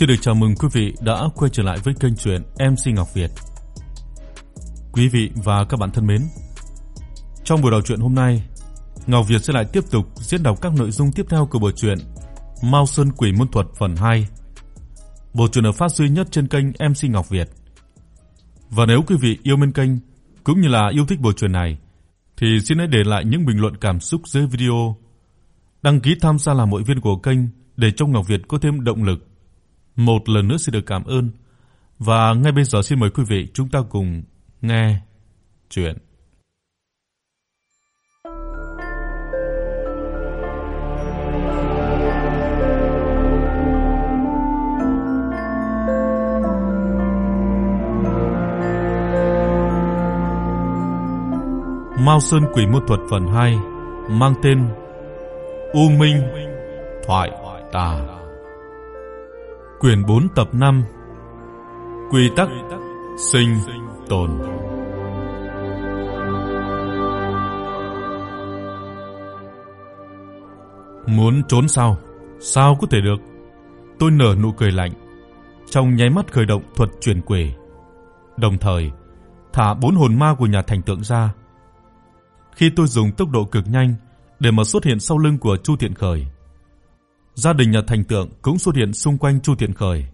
Xin được chào mừng quý vị đã quay trở lại với kênh truyện MC Ngọc Việt. Quý vị và các bạn thân mến, trong buổi đọc truyện hôm nay, Ngọc Việt sẽ lại tiếp tục diễn đọc các nội dung tiếp theo của bộ truyện Mao Sơn Quỷ Môn Thuật phần 2. Bộ truyện được phát duy nhất trên kênh MC Ngọc Việt. Và nếu quý vị yêu mến kênh cũng như là yêu thích bộ truyện này thì xin hãy để lại những bình luận cảm xúc dưới video. Đăng ký tham gia làm hội viên của kênh để cho Ngọc Việt có thêm động lực. Một lần nữa xin được cảm ơn. Và ngay bây giờ xin mời quý vị chúng ta cùng nghe truyện. Mao Sơn Quỷ Môn Thuật phần 2 mang tên U Minh Thoại Tà. Quyển 4 tập 5. Quy tắc sinh tồn. Muốn trốn sao? Sao có thể được? Tôi nở nụ cười lạnh, trong nháy mắt khởi động thuật chuyển quỷ, đồng thời thả bốn hồn ma của nhà thành tượng ra. Khi tôi dùng tốc độ cực nhanh để mà xuất hiện sau lưng của Chu Thiện Khởi, gia đình nhà thành tượng cũng xuất hiện xung quanh Chu Thiện Khởi.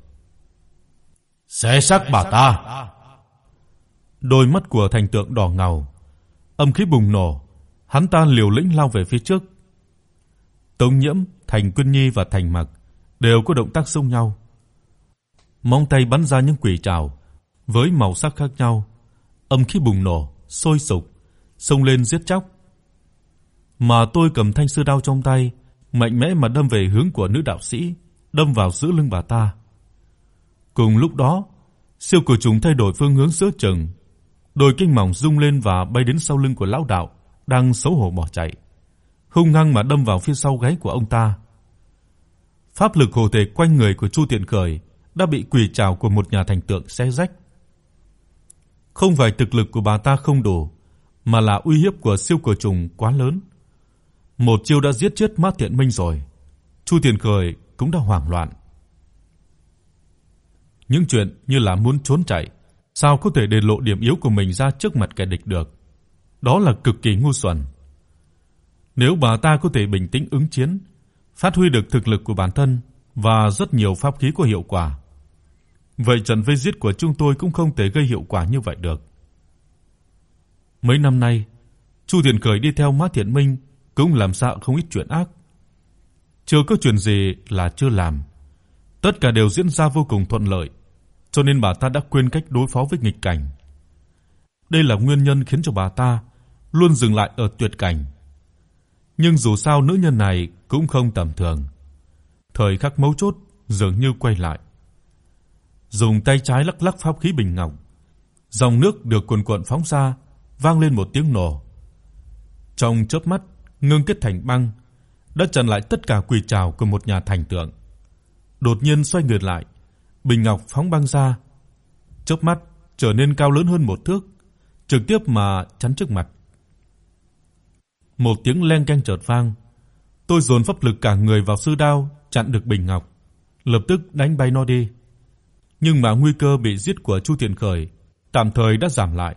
Xé xác bà ta. Đôi mắt của thành tượng đỏ ngầu, âm khí bùng nổ, hắn ta liều lĩnh lao về phía trước. Tống Nhiễm, Thành Quân Nhi và Thành Mặc đều có động tác xung nhau. Móng tay bắn ra những quỷ trảo với màu sắc khác nhau, âm khí bùng nổ, sôi sục, xông lên giết chóc. Mà tôi cầm thanh sư đao trong tay, mạnh mẽ mà đâm về hướng của nữ đạo sĩ, đâm vào giữa lưng bà ta. Cùng lúc đó, siêu cổ trùng thay đổi phương hướng giữa chừng, đôi cánh mỏng rung lên và bay đến sau lưng của lão đạo đang xấu hổ bỏ chạy, hung hăng mà đâm vào phía sau gáy của ông ta. Pháp lực hộ thể quanh người của Chu Tiện Khởi đã bị quỷ trảo của một nhà thành tượng xé rách. Không phải thực lực của bà ta không đủ, mà là uy hiếp của siêu cổ trùng quá lớn. Một chiêu đã giết chết Mã Tiện Minh rồi. Chu Tiền Khởi cũng đã hoảng loạn. Những chuyện như là muốn trốn chạy, sao có thể để lộ điểm yếu của mình ra trước mặt kẻ địch được? Đó là cực kỳ ngu xuẩn. Nếu bà ta có thể bình tĩnh ứng chiến, phát huy được thực lực của bản thân và rất nhiều pháp khí có hiệu quả, vậy trận vây giết của chúng tôi cũng không thể gây hiệu quả như vậy được. Mấy năm nay, Chu Tiền Khởi đi theo Mã Thiện Minh cũng làm sao không ít chuyện ác. Chưa có chuyện gì là chưa làm. Tất cả đều diễn ra vô cùng thuận lợi, cho nên bà ta đã quên cách đối phó với nghịch cảnh. Đây là nguyên nhân khiến cho bà ta luôn dừng lại ở tuyệt cảnh. Nhưng dù sao nữ nhân này cũng không tầm thường. Thời khắc mấu chốt dường như quay lại. Dùng tay trái lắc lắc pháp khí bình ngọc, dòng nước được cuồn cuộn phóng ra, vang lên một tiếng nổ. Trong chớp mắt, ngưng kết thành băng, đã chặn lại tất cả quỷ trảo của một nhà thành tượng. Đột nhiên xoay ngược lại, bình ngọc phóng băng ra, chớp mắt trở nên cao lớn hơn một thước, trực tiếp mà chắn trước mặt. Một tiếng leng keng chợt vang, tôi dồn pháp lực cả người vào sư đao chặn được bình ngọc, lập tức đánh bay nó đi. Nhưng mà nguy cơ bị giết của Chu thiện Khởi tạm thời đã giảm lại.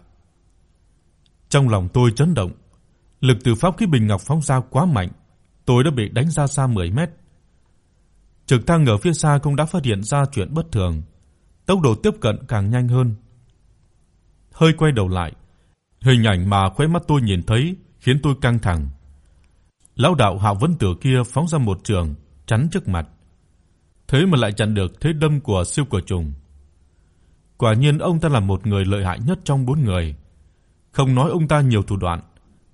Trong lòng tôi chấn động, lực từ pháp khí bình ngọc phóng ra quá mạnh, tôi đã bị đánh ra xa 10 mét. Trực thăng ở phía xa cũng đã phát hiện ra chuyện bất thường, tốc độ tiếp cận càng nhanh hơn. Hơi quay đầu lại, hình ảnh mà khóe mắt tôi nhìn thấy khiến tôi căng thẳng. Lão đạo Hạo Vân Tử kia phóng ra một trường chắn trước mặt. Thế mà lại chặn được thế đâm của siêu cổ trùng. Quả nhiên ông ta là một người lợi hại nhất trong bốn người. Không nói ông ta nhiều thủ đoạn,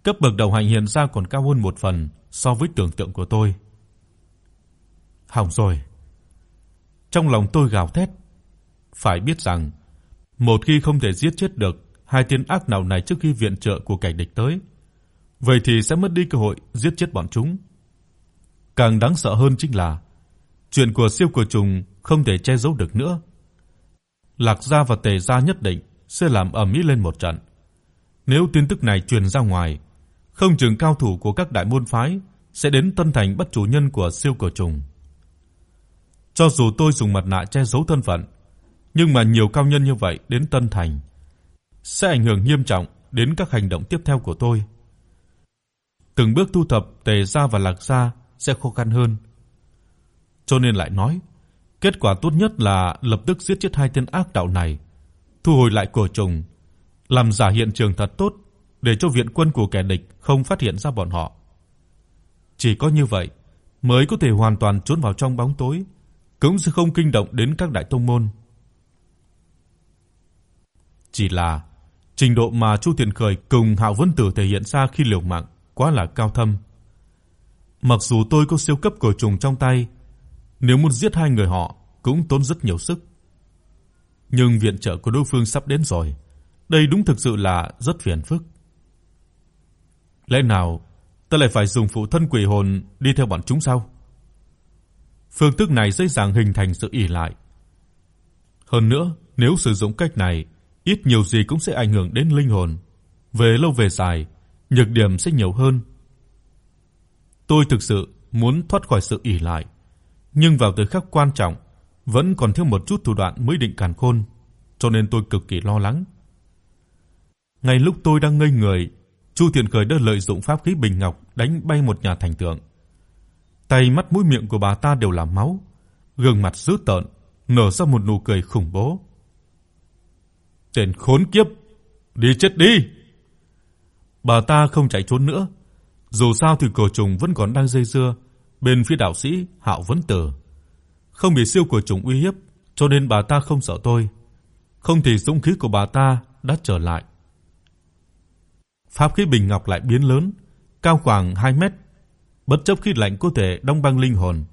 cấp bậc đầu hành hiện ra còn cao hơn một phần so với tưởng tượng của tôi. Hỏng rồi. Trong lòng tôi gào thét. Phải biết rằng, một khi không thể giết chết được hai tên ác nào này trước khi viện trợ của kẻ địch tới, vậy thì sẽ mất đi cơ hội giết chết bọn chúng. Càng đáng sợ hơn chính là chuyện của siêu của trùng không thể che giấu được nữa. Lạc gia và Tề gia nhất định sẽ làm ầm ĩ lên một trận. Nếu tin tức này truyền ra ngoài, không chừng cao thủ của các đại môn phái sẽ đến Tân Thành bắt chủ nhân của siêu cổ trùng. Cho dù tôi dùng mặt nạ che giấu thân phận, nhưng mà nhiều cao nhân như vậy đến Tân Thành sẽ ảnh hưởng nghiêm trọng đến các hành động tiếp theo của tôi. Từng bước thu thập Tề gia và Lạc gia sẽ khó khăn hơn. Cho nên lại nói, kết quả tốt nhất là lập tức giết chết hai tên ác đạo này, thu hồi lại cổ trùng, làm giả hiện trường thật tốt để cho viện quân của kẻ địch không phát hiện ra bọn họ. Chỉ có như vậy mới có thể hoàn toàn trốn vào trong bóng tối, cũng sẽ không kinh động đến các đại tông môn. Chỉ là trình độ mà Chu Tiền Khởi cùng Hạo Vân Tử thể hiện ra khi liều mạng quá là cao thâm. Mặc dù tôi có siêu cấp cổ trùng trong tay, nếu muốn giết hai người họ cũng tốn rất nhiều sức. Nhưng viện trợ của đối phương sắp đến rồi, đây đúng thực sự là rất phiền phức. Lẽ nào ta lại phải dùng phụ thân quỷ hồn đi theo bọn chúng sao? Phương thức này dễ dàng hình thành sự ỷ lại. Hơn nữa, nếu sử dụng cách này, ít nhiều gì cũng sẽ ảnh hưởng đến linh hồn. Về lâu về dài, nhược điểm sẽ nhiều hơn. Tôi thực sự muốn thoát khỏi sự ỷ lại, nhưng vào thời khắc quan trọng vẫn còn thiếu một chút thủ đoạn mới định càn khôn, cho nên tôi cực kỳ lo lắng. Ngay lúc tôi đang ngây người, Chu Tiền Khởi đã lợi dụng pháp khí bình ngọc đánh bay một nhà thành tượng. Tay mắt mũi miệng của bà ta đều là máu, gương mặt dữ tợn, nở ra một nụ cười khủng bố. "Tên khốn kiếp, đi chết đi!" Bà ta không chạy trốn nữa, dù sao thì cổ trùng vẫn còn đang dây dưa bên phía đạo sĩ Hạo Vấn Tử. Không bị siêu cổ trùng uy hiếp, cho nên bà ta không sợ tôi. Không thì dũng khí của bà ta đã trở lại. Pháp khí bình ngọc lại biến lớn, cao khoảng 2 mét, bất chấp khí lạnh có thể đóng băng linh hồn,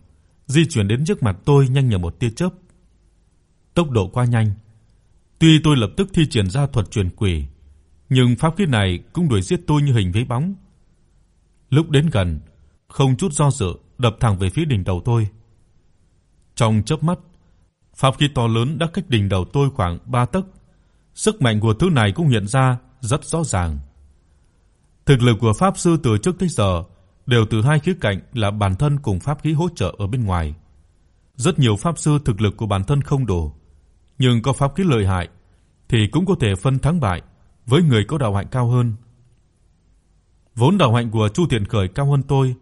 di chuyển đến trước mặt tôi nhanh như một tia chớp. Tốc độ quá nhanh. Tuy tôi lập tức thi triển ra thuật truyền quỷ, nhưng pháp khí này cũng đuổi giết tôi như hình với bóng. Lúc đến gần, không chút do dự đập thẳng về phía đỉnh đầu tôi. Trong chớp mắt, pháp khí to lớn đã cách đỉnh đầu tôi khoảng 3 tấc. Sức mạnh của thứ này cũng hiện ra rất rõ ràng. Thực lực của pháp sư từ trước tới giờ đều từ hai khía cạnh là bản thân cùng pháp khí hỗ trợ ở bên ngoài. Rất nhiều pháp sư thực lực của bản thân không đủ, nhưng có pháp khí lợi hại thì cũng có thể phân thắng bại với người có đạo hạnh cao hơn. Vốn đạo hạnh của Chu Tiền Khởi cao hơn tôi,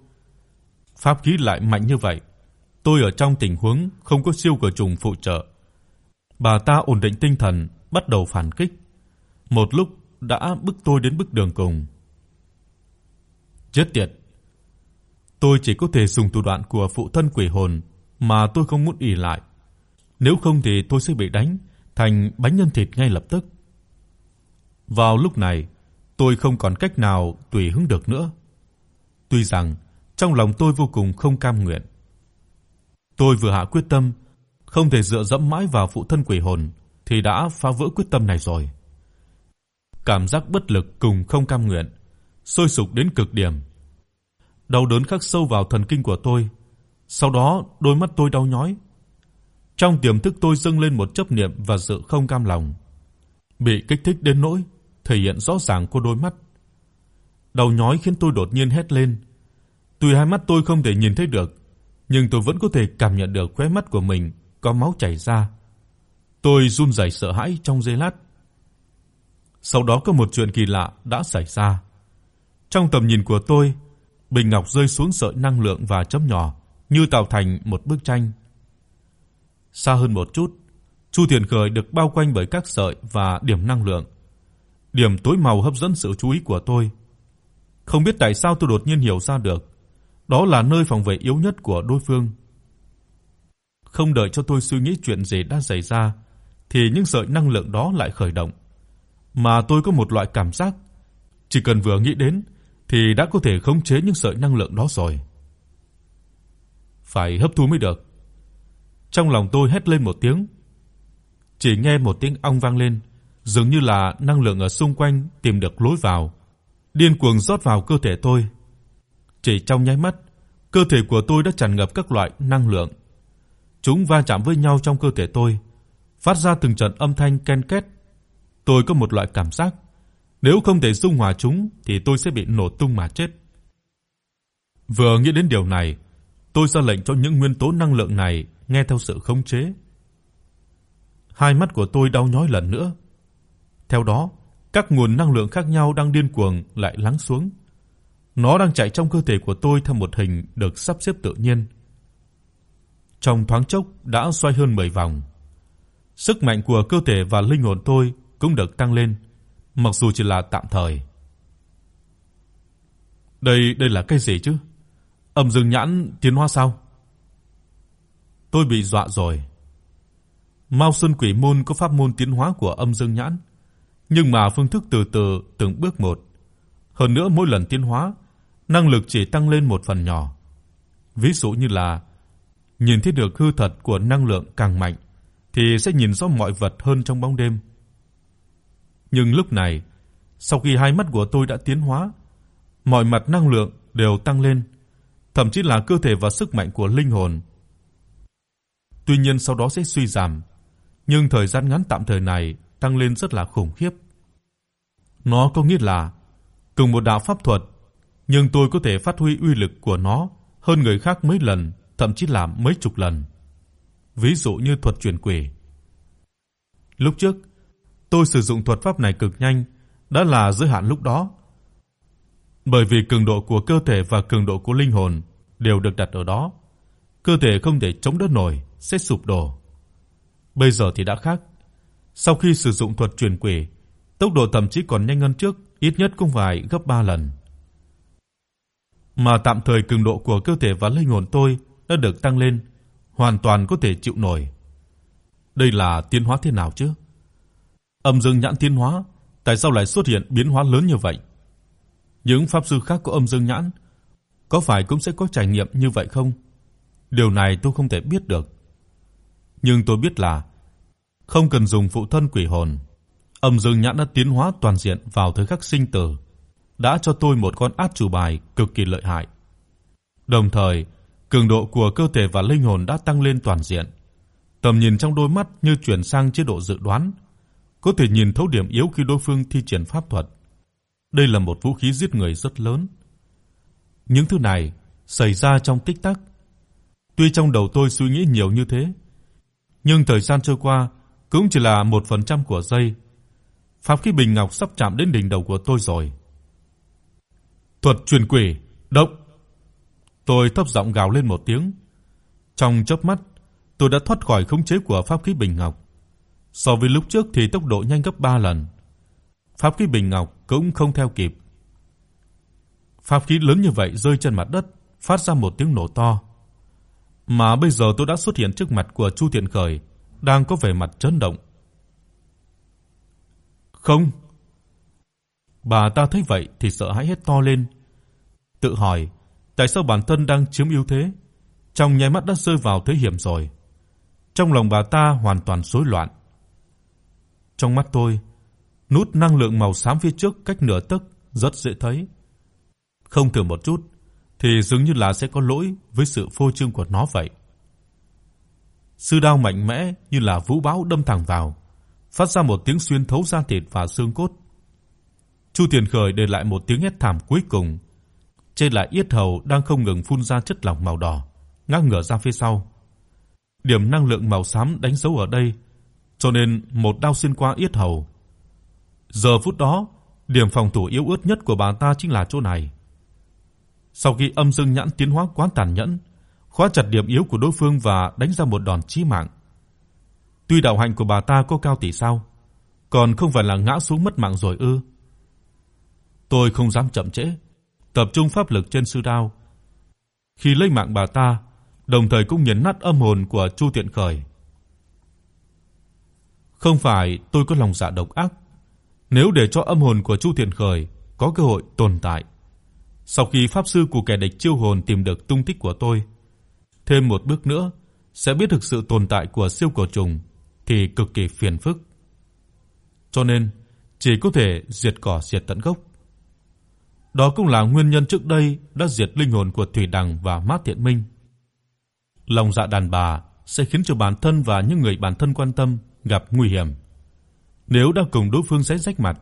pháp khí lại mạnh như vậy, tôi ở trong tình huống không có siêu cửa trùng phụ trợ. Bà ta ổn định tinh thần, bắt đầu phản kích. Một lúc đã bức tôi đến bước đường cùng. Chết tiệt. Tôi chỉ có thể dùng thủ đoạn của phụ thân quỷ hồn mà tôi không muốn ỷ lại. Nếu không thì tôi sẽ bị đánh thành bánh nhân thịt ngay lập tức. Vào lúc này, tôi không còn cách nào tùy hứng được nữa. Tuy rằng trong lòng tôi vô cùng không cam nguyện. Tôi vừa hạ quyết tâm không thể dựa dẫm mãi vào phụ thân quỷ hồn thì đã phá vỡ quyết tâm này rồi. Cảm giác bất lực cùng không cam nguyện sôi sục đến cực điểm. Đau đớn khắc sâu vào thần kinh của tôi, sau đó đôi mắt tôi đau nhói. Trong tiềm thức tôi dâng lên một chấp niệm và sự không cam lòng. Bị kích thích đến nỗi thể hiện rõ ràng qua đôi mắt. Đau nhói khiến tôi đột nhiên hét lên. Tuy hai mắt tôi không thể nhìn thấy được, nhưng tôi vẫn có thể cảm nhận được khóe mắt của mình có máu chảy ra. Tôi run rẩy sợ hãi trong giây lát. Sau đó có một chuyện kỳ lạ đã xảy ra. Trong tầm nhìn của tôi, bình ngọc rơi xuống sợi năng lượng và chấm nhỏ, như tạo thành một bức tranh. Xa hơn một chút, Chu thiền Khởi được bao quanh bởi các sợi và điểm năng lượng. Điểm tối màu hấp dẫn sự chú ý của tôi. Không biết tại sao tôi đột nhiên hiểu ra được, đó là nơi phòng vệ yếu nhất của đối phương. Không đợi cho tôi suy nghĩ chuyện gì đã xảy ra, thì những sợi năng lượng đó lại khởi động, mà tôi có một loại cảm giác chỉ cần vừa nghĩ đến thì đã có thể khống chế những sợi năng lượng đó rồi. Phải hấp thu mới được. Trong lòng tôi hét lên một tiếng. Chỉ nghe một tiếng ong vang lên, dường như là năng lượng ở xung quanh tìm được lối vào, điên cuồng rót vào cơ thể tôi. Chỉ trong nháy mắt, cơ thể của tôi đã tràn ngập các loại năng lượng. Chúng va chạm với nhau trong cơ thể tôi, phát ra từng trận âm thanh ken két. Tôi có một loại cảm giác nếu không thể dung hòa chúng thì tôi sẽ bị nổ tung mà chết. Vừa nghĩ đến điều này, tôi ra lệnh cho những nguyên tố năng lượng này nghe theo sự khống chế. Hai mắt của tôi đau nhói lần nữa. Theo đó, các nguồn năng lượng khác nhau đang điên cuồng lại lắng xuống. Nó đang chạy trong cơ thể của tôi theo một hình được sắp xếp tự nhiên. Trong thoáng chốc đã xoay hơn 10 vòng. Sức mạnh của cơ thể và linh hồn tôi cũng được tăng lên, mặc dù chỉ là tạm thời. Đây đây là cái gì chứ? Âm Dương Nhãn tiến hóa sao? Tôi bị dọa rồi. Mao Sơn Quỷ môn có pháp môn tiến hóa của Âm Dương Nhãn, nhưng mà phương thức từ từ từng bước một. Hơn nữa mỗi lần tiến hóa, năng lực chỉ tăng lên một phần nhỏ. Ví dụ như là nhìn thấy được hư thật của năng lượng càng mạnh thì sẽ nhìn rõ mọi vật hơn trong bóng đêm. Nhưng lúc này, sau khi hai mắt của tôi đã tiến hóa, mọi mặt năng lượng đều tăng lên, thậm chí là cơ thể và sức mạnh của linh hồn. Tuy nhiên sau đó sẽ suy giảm, nhưng thời gian ngắn tạm thời này tăng lên rất là khủng khiếp. Nó có nghĩa là cùng một đạo pháp thuật, nhưng tôi có thể phát huy uy lực của nó hơn người khác mấy lần, thậm chí là mấy chục lần. Ví dụ như thuật truyền quỷ. Lúc trước, tôi sử dụng thuật pháp này cực nhanh, đã là giới hạn lúc đó. Bởi vì cường độ của cơ thể và cường độ của linh hồn đều được đặt ở đó, cơ thể không thể chống đỡ nổi sẽ sụp đổ. Bây giờ thì đã khác. Sau khi sử dụng thuật truyền quỷ, tốc độ thậm chí còn nhanh hơn trước, ít nhất cũng phải gấp 3 lần. Mà tạm thời cường độ của cơ thể và linh hồn tôi đã được tăng lên, hoàn toàn có thể chịu nổi. Đây là tiến hóa thế nào chứ? Âm dương nhãn tiến hóa, tại sao lại xuất hiện biến hóa lớn như vậy? Những pháp sư khác có âm dương nhãn có phải cũng sẽ có trải nghiệm như vậy không? Điều này tôi không thể biết được. Nhưng tôi biết là không cần dùng phụ thân quỷ hồn, âm dương nhãn đã tiến hóa toàn diện vào thời khắc sinh tử, đã cho tôi một con át chủ bài cực kỳ lợi hại. Đồng thời, cường độ của cơ thể và linh hồn đã tăng lên toàn diện. Tầm nhìn trong đôi mắt như chuyển sang chế độ dự đoán, có thể nhìn thấu điểm yếu khi đối phương thi triển pháp thuật. Đây là một vũ khí giết người rất lớn. Những thứ này xảy ra trong tích tắc. Tuy trong đầu tôi suy nghĩ nhiều như thế, nhưng thời gian trôi qua cũng chỉ là 1% của giây. Pháp khí bình ngọc sắp chạm đến đỉnh đầu của tôi rồi. Thuật truyền quỷ, động. Tôi thấp giọng gào lên một tiếng. Trong chớp mắt, tôi đã thoát khỏi khống chế của pháp khí bình ngọc. So với lúc trước thì tốc độ nhanh gấp 3 lần. Pháp khí bình ngọc cũng không theo kịp. Pháp khí lớn như vậy rơi trên mặt đất, phát ra một tiếng nổ to. Mà bây giờ tôi đã xuất hiện trước mặt của Chu Thiện Khởi, đang có vẻ mặt chấn động. "Không." Bà ta thấy vậy thì sợ hãi hét to lên, tự hỏi, tại sao bản thân đang chiếm ưu thế, trong nháy mắt đã rơi vào thế hiểm rồi. Trong lòng bà ta hoàn toàn rối loạn. Trong mắt tôi, nút năng lượng màu xám phía trước cách nửa tấc rất dễ thấy. Không thử một chút thì dường như là sẽ có lỗi với sự phô trương của nó vậy. Sư đao mạnh mẽ như là vũ bão đâm thẳng vào, phát ra một tiếng xuyên thấu da thịt và xương cốt. Chu Tiền Khởi để lại một tiếng hét thảm cuối cùng. Trên là yết hầu đang không ngừng phun ra chất lỏng màu đỏ, ngang ngửa ra phía sau. Điểm năng lượng màu xám đánh dấu ở đây, cho nên một đao xuyên qua yết hầu. Giờ phút đó, điểm phòng thủ yếu ớt nhất của bà ta chính là chỗ này. Sau khi âm dương nhãn tiến hóa quá tàn nhẫn, khóa chặt điểm yếu của đối phương và đánh ra một đòn chí mạng. Tuy đạo hạnh của bà ta có cao tỷ sao, còn không phải là ngã xuống mất mạng rồi ư? Tôi không dám chậm trễ, tập trung pháp lực trên sư đao. Khi lấy mạng bà ta, đồng thời cũng nhấn nát âm hồn của Chu Tiện Khởi. Không phải tôi có lòng dạ độc ác, nếu để cho âm hồn của Chu Thiện Khởi có cơ hội tồn tại, sau khi pháp sư của kẻ địch chiêu hồn tìm được tung tích của tôi, thêm một bước nữa sẽ biết thực sự tồn tại của siêu cổ trùng thì cực kỳ phiền phức. Cho nên chỉ có thể diệt cỏ diệt tận gốc. Đó cũng là nguyên nhân trước đây đã diệt linh hồn của Thủy Đằng và Mát Thiện Minh. Lòng dạ đàn bà sẽ khiến cho bản thân và những người bản thân quan tâm gặp nguy hiểm. Nếu đã cùng đối phương sẽ rách mặt,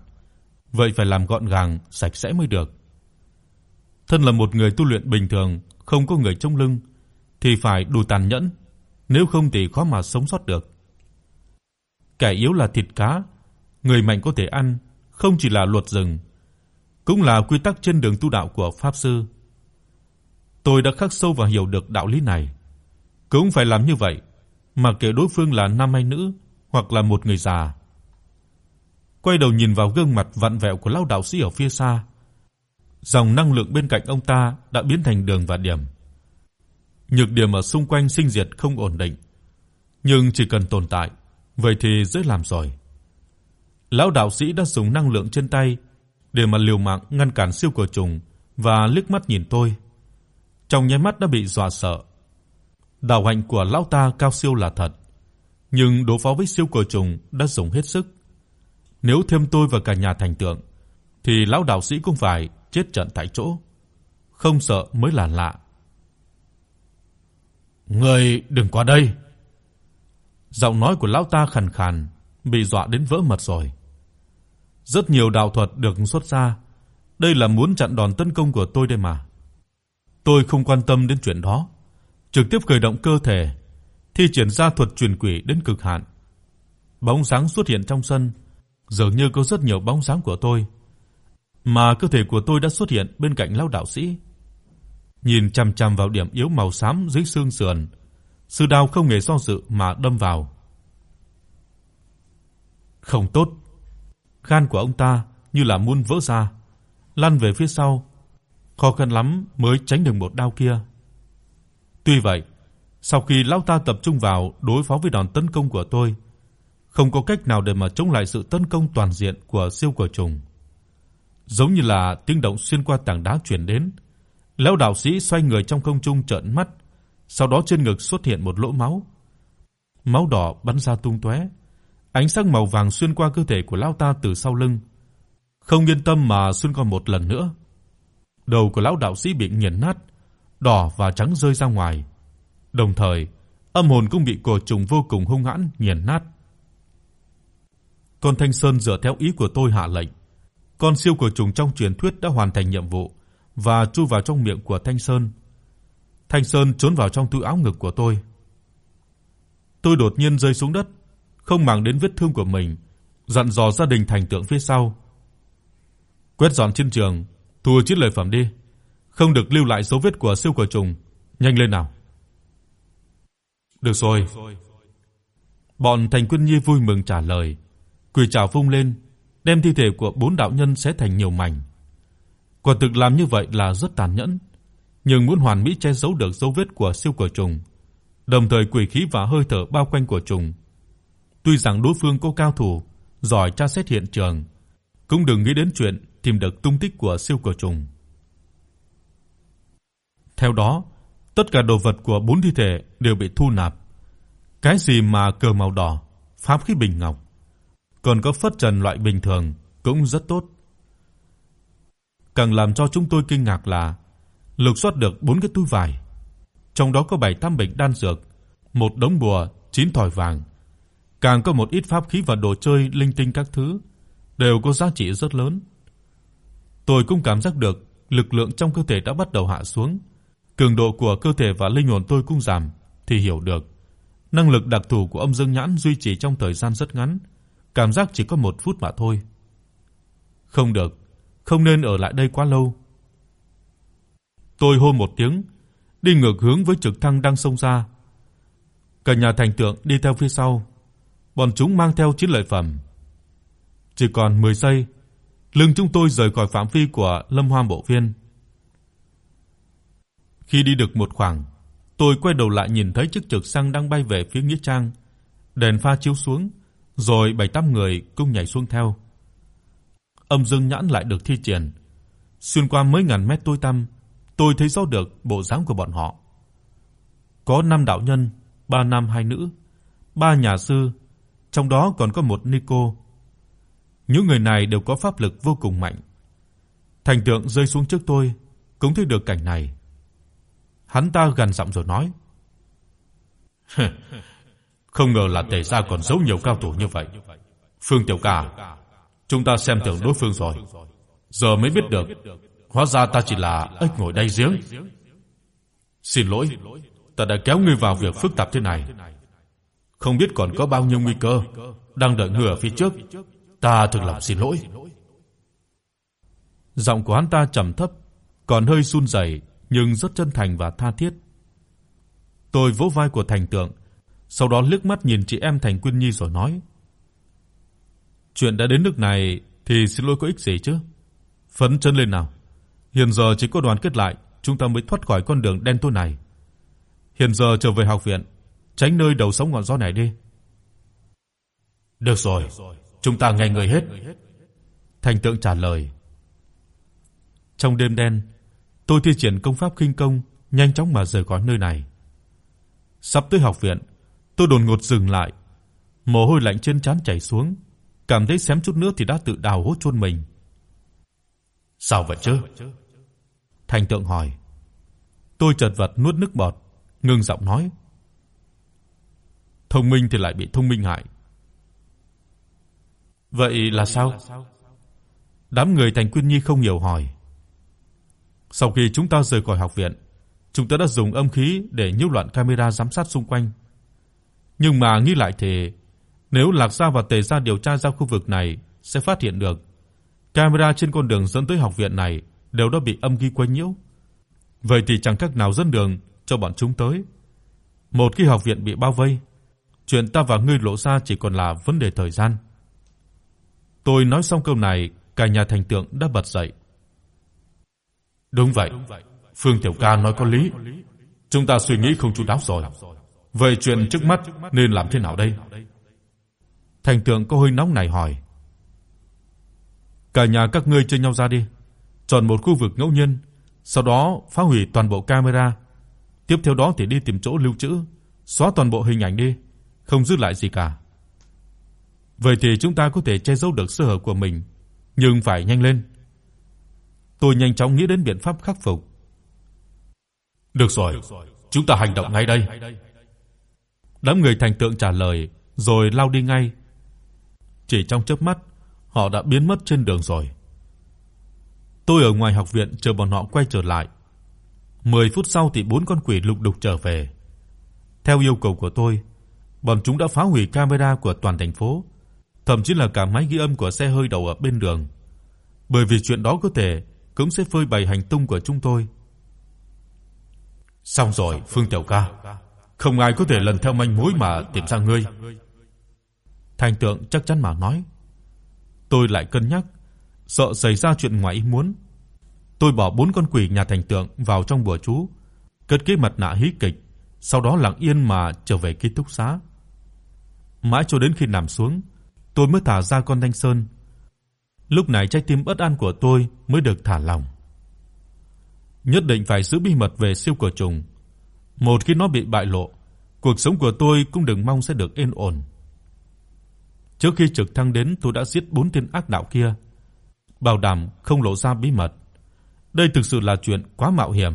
vậy phải làm gọn gàng, sạch sẽ mới được. Thân là một người tu luyện bình thường, không có người trông lưng, thì phải đủ tàn nhẫn, nếu không thì khó mà sống sót được. Kẻ yếu là thịt cá, người mạnh có thể ăn, không chỉ là luật rừng, cũng là quy tắc trên đường tu đạo của pháp sư. Tôi đã khắc sâu và hiểu được đạo lý này. Cũng phải làm như vậy, mà kể đối phương là nam hay nữ, hoặc là một người già. Quay đầu nhìn vào gương mặt vặn vẹo của lão đạo sĩ ở phía xa, dòng năng lượng bên cạnh ông ta đã biến thành đường và điểm. Nhược điểm ở xung quanh sinh diệt không ổn định, nhưng chỉ cần tồn tại, vậy thì dễ làm rồi. Lão đạo sĩ đã dùng năng lượng trên tay để mà liều mạng ngăn cản siêu cờ trùng và liếc mắt nhìn tôi. Trong nháy mắt đã bị dọa sợ. Đạo hạnh của lão ta cao siêu là thật, nhưng đối phó với siêu cờ trùng đã dùng hết sức. Nếu thêm tôi và cả nhà thành tượng thì lão đạo sĩ cũng phải chết trận tại chỗ. Không sợ mới là lạ. Ngươi đừng qua đây. Giọng nói của lão ta khàn khàn, bị dọa đến vỡ mật rồi. Rất nhiều đạo thuật được xuất ra, đây là muốn chặn đòn tấn công của tôi đây mà. Tôi không quan tâm đến chuyện đó, trực tiếp khởi động cơ thể, thi triển ra thuật truyền quỷ đến cực hạn. Bóng sáng xuất hiện trong sân, dường như có rất nhiều bóng sáng của tôi, mà cơ thể của tôi đã xuất hiện bên cạnh lão đạo sĩ. Nhìn chằm chằm vào điểm yếu màu xám dưới xương sườn, sư đao không hề do dự mà đâm vào. Không tốt. Gan của ông ta như là muốn vỡ ra, lăn về phía sau, khó khăn lắm mới tránh được một đao kia. Tuy vậy, sau khi lão ta tập trung vào đối phó với đòn tấn công của tôi, không có cách nào để mà chống lại sự tấn công toàn diện của siêu cờ trùng. Giống như là tiếng động xuyên qua tảng đá truyền đến, lão đạo sĩ xoay người trong không trung trợn mắt, sau đó trên ngực xuất hiện một lỗ máu. Máu đỏ bắn ra tung tóe, ánh sáng màu vàng xuyên qua cơ thể của lão ta từ sau lưng. Không yên tâm mà xuyên qua một lần nữa. Đầu của lão đạo sĩ bị nghiền nát, đỏ và trắng rơi ra ngoài. Đồng thời, âm hồn cũng bị cổ trùng vô cùng hung hãn nghiền nát. Con Thanh Sơn dựa theo ý của tôi hạ lệnh. Con siêu cổ trùng trong truyền thuyết đã hoàn thành nhiệm vụ và chui vào trong miệng của Thanh Sơn. Thanh Sơn trốn vào trong túi áo ngực của tôi. Tôi đột nhiên rơi xuống đất, không màng đến vết thương của mình, dặn dò gia đình thành tượng phía sau. Quét dọn chiến trường, thu chiến lợi phẩm đi, không được lưu lại dấu vết của siêu cổ trùng, nhanh lên nào. Được rồi. Bọn Thành Quân Nhi vui mừng trả lời, quỳ chào vung lên, đem thi thể của bốn đạo nhân xé thành nhiều mảnh. Quả thực làm như vậy là rất tàn nhẫn, nhưng muốn hoàn mỹ che giấu được dấu vết của siêu cổ trùng, đồng thời quỷ khí và hơi thở bao quanh của trùng. Tuy rằng đối phương có cao thủ giỏi tra xét hiện trường, cũng đừng nghĩ đến chuyện tìm được tung tích của siêu cổ trùng. Theo đó, tất cả đồ vật của bốn thi thể đều bị thu nạp. Cái gì mà cờ màu đỏ, pháp khí bình ngọc, còn có phất trần loại bình thường cũng rất tốt. Càng làm cho chúng tôi kinh ngạc là lục soát được 4 cái túi vải, trong đó có 7 tam bình đan dược, một đống bùa, 9 thỏi vàng, càng có một ít pháp khí và đồ chơi linh tinh các thứ, đều có giá trị rất lớn. Tôi cũng cảm giác được lực lượng trong cơ thể đã bắt đầu hạ xuống, cường độ của cơ thể và linh hồn tôi cũng giảm, thì hiểu được năng lực đặc thù của âm dương nhãn duy trì trong thời gian rất ngắn, cảm giác chỉ có 1 phút mà thôi. Không được, không nên ở lại đây quá lâu. Tôi hô một tiếng, đi ngược hướng với trực thăng đang xông ra. Cả nhà thành tượng đi theo phía sau, bọn chúng mang theo chiến lợi phẩm. Chỉ còn 10 giây, lưng chúng tôi rời khỏi phạm vi của Lâm Hoa bộ viên. Khi đi được một khoảng, tôi quay đầu lại nhìn thấy chiếc trực xăng đang bay về phía nghĩa trang. Đèn pha chiếu xuống, rồi bảy tám người cũng nhảy xuống theo. Âm dương nhãn lại được thi triển, xuyên qua mấy ngàn mét tối tăm, tôi thấy rõ được bộ dáng của bọn họ. Có năm đạo nhân, ba nam hai nữ, ba nhà sư, trong đó còn có một Nico. Những người này đều có pháp lực vô cùng mạnh. Thành tượng rơi xuống trước tôi, cũng thấy được cảnh này. Hắn ta gần giọng rồi nói: Không ngờ là Tề gia còn giấu nhiều cao thủ như vậy. Phương Tiểu Ca, chúng ta xem thường đối phương rồi. Giờ mới biết được, hóa ra ta chỉ là ếch ngồi đáy giếng. Xin lỗi, ta đã kéo ngươi vào việc phức tạp thế này. Không biết còn có bao nhiêu nguy cơ đang đợi ngươi ở phía trước. Ta thực lòng xin lỗi." Giọng của hắn ta trầm thấp, còn hơi run rẩy nhưng rất chân thành và tha thiết. Tôi vỗ vai của Thành Tượng, sau đó liếc mắt nhìn chị em Thành Quyên Nhi rồi nói: "Chuyện đã đến nước này thì xin lỗi có ích gì chứ? Phấn chân lên nào. Hiện giờ chỉ có đoàn kết lại, chúng ta mới thoát khỏi con đường đen tối này. Hiện giờ trở về học viện, tránh nơi đầu sóng ngọn gió này đi." "Được rồi, chúng ta nghe người hết." Thành Tượng trả lời. Trong đêm đen, tôi thi triển công pháp khinh công, nhanh chóng mà rời khỏi nơi này. Sắp tới học viện, tôi đột ngột dừng lại. Mồ hôi lạnh trên trán chảy xuống, cảm thấy xém chút nữa thì đã tự đào hố chôn mình. Sao vậy chứ? Thành Tượng hỏi. Tôi chợt vật nuốt nước bọt, ngưng giọng nói: Thông minh thì lại bị thông minh hại. Vậy là sao? Đám người Thành Quyên Nhi không hiểu hỏi. Sau khi chúng ta rời khỏi học viện, chúng ta đã dùng âm khí để nhiễu loạn camera giám sát xung quanh. Nhưng mà nghĩ lại thì nếu Lạc Gia và Tề Gia điều tra ra khu vực này sẽ phát hiện được camera trên con đường dẫn tới học viện này đều đã bị âm khí quấy nhiễu. Vậy thì chẳng cách nào dẫn đường cho bọn chúng tới. Một khi học viện bị bao vây, chuyện ta và ngươi lộ ra chỉ còn là vấn đề thời gian. Tôi nói xong câu này, cả nhà thành tượng đã bật dậy. Đúng vậy. Phương Tiểu Ca nói có lý. Chúng ta suy nghĩ không chu đáo rồi. Vậy chuyện trước mắt nên làm thế nào đây? Thành Tượng có hơi nóng này hỏi. Cả nhà các ngươi chia nhau ra đi, chọn một khu vực ngẫu nhiên, sau đó phá hủy toàn bộ camera. Tiếp theo đó thì đi tìm chỗ lưu trữ, xóa toàn bộ hình ảnh đi, không giữ lại gì cả. Vậy thì chúng ta có thể che giấu được sơ hở của mình, nhưng phải nhanh lên. Tôi nhanh chóng nghĩ đến biện pháp khắc phục. Được rồi, chúng ta hành động ngay đây. Đám người thành tượng trả lời rồi lao đi ngay. Chỉ trong chớp mắt, họ đã biến mất trên đường rồi. Tôi ở ngoài học viện chờ bọn họ quay trở lại. 10 phút sau thì bốn con quỷ lục đục trở về. Theo yêu cầu của tôi, bọn chúng đã phá hủy camera của toàn thành phố, thậm chí là cả máy ghi âm của xe hơi đậu ở bên đường. Bởi vì chuyện đó có thể cũng sẽ phơi bày hành tung của chúng tôi. Xong rồi, Phương Tiểu Ca, không ai có thể lần theo manh mối mà tìm ra ngươi. Thành Tượng chắc chắn mà nói. Tôi lại cân nhắc, sợ xảy ra chuyện ngoài ý muốn. Tôi bỏ bốn con quỷ nhà Thành Tượng vào trong bùa chú, cất kỹ mặt nạ hí kịch, sau đó lặng yên mà trở về ký túc xá. Mãi cho đến khi nằm xuống, tôi mới thả ra con Thanh Sơn Lúc này trái tim bất an của tôi mới được thả lỏng. Nhất định phải giữ bí mật về siêu cửa trùng. Một khi nó bị bại lộ, cuộc sống của tôi cũng đừng mong sẽ được yên ổn. Trước khi trực thăng đến, tôi đã giết bốn tên ác đạo kia, bảo đảm không lộ ra bí mật. Đây thực sự là chuyện quá mạo hiểm.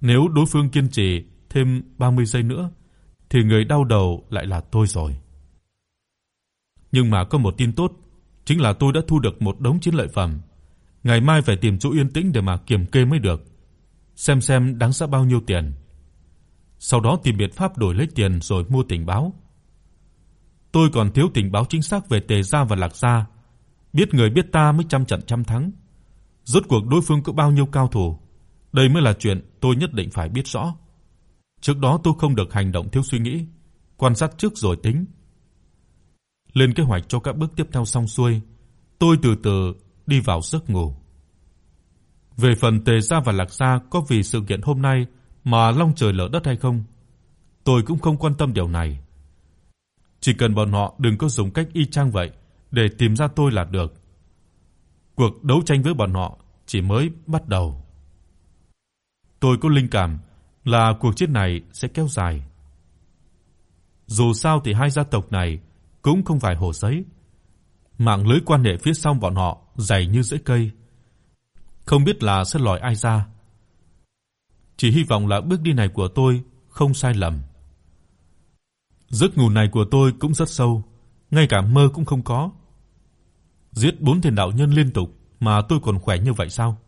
Nếu đối phương kiên trì thêm 30 giây nữa thì người đau đầu lại là tôi rồi. Nhưng mà có một tin tốt chính là tôi đã thu được một đống chiến lợi phẩm. Ngày mai phải tìm chỗ yên tĩnh để mà kiểm kê mới được. Xem xem đáng giá bao nhiêu tiền. Sau đó tìm biện pháp đổi lấy tiền rồi mua tình báo. Tôi còn thiếu tình báo chính xác về Tề gia và Lạc gia, biết người biết ta mới trăm trận trăm thắng. Rốt cuộc đối phương có bao nhiêu cao thủ, đây mới là chuyện tôi nhất định phải biết rõ. Trước đó tôi không được hành động thiếu suy nghĩ, quan sát trước rồi tính lên kế hoạch cho các bước tiếp theo xong xuôi, tôi từ từ đi vào giấc ngủ. Về phần Tề gia và Lạc gia có vì sự kiện hôm nay mà long trời lở đất hay không, tôi cũng không quan tâm điều này. Chỉ cần bọn họ đừng có dùng cách y chang vậy để tìm ra tôi là được. Cuộc đấu tranh với bọn họ chỉ mới bắt đầu. Tôi có linh cảm là cuộc chiến này sẽ kéo dài. Dù sao thì hai gia tộc này cũng không phải hồ giấy. Mạng lưới quan hệ phía sau bọn họ dày như rễ cây. Không biết là sẽ lòi ai ra. Chỉ hy vọng là bước đi này của tôi không sai lầm. Giấc ngủ này của tôi cũng rất sâu, ngay cả mơ cũng không có. Giết bốn thiên đạo nhân liên tục mà tôi còn khỏe như vậy sao?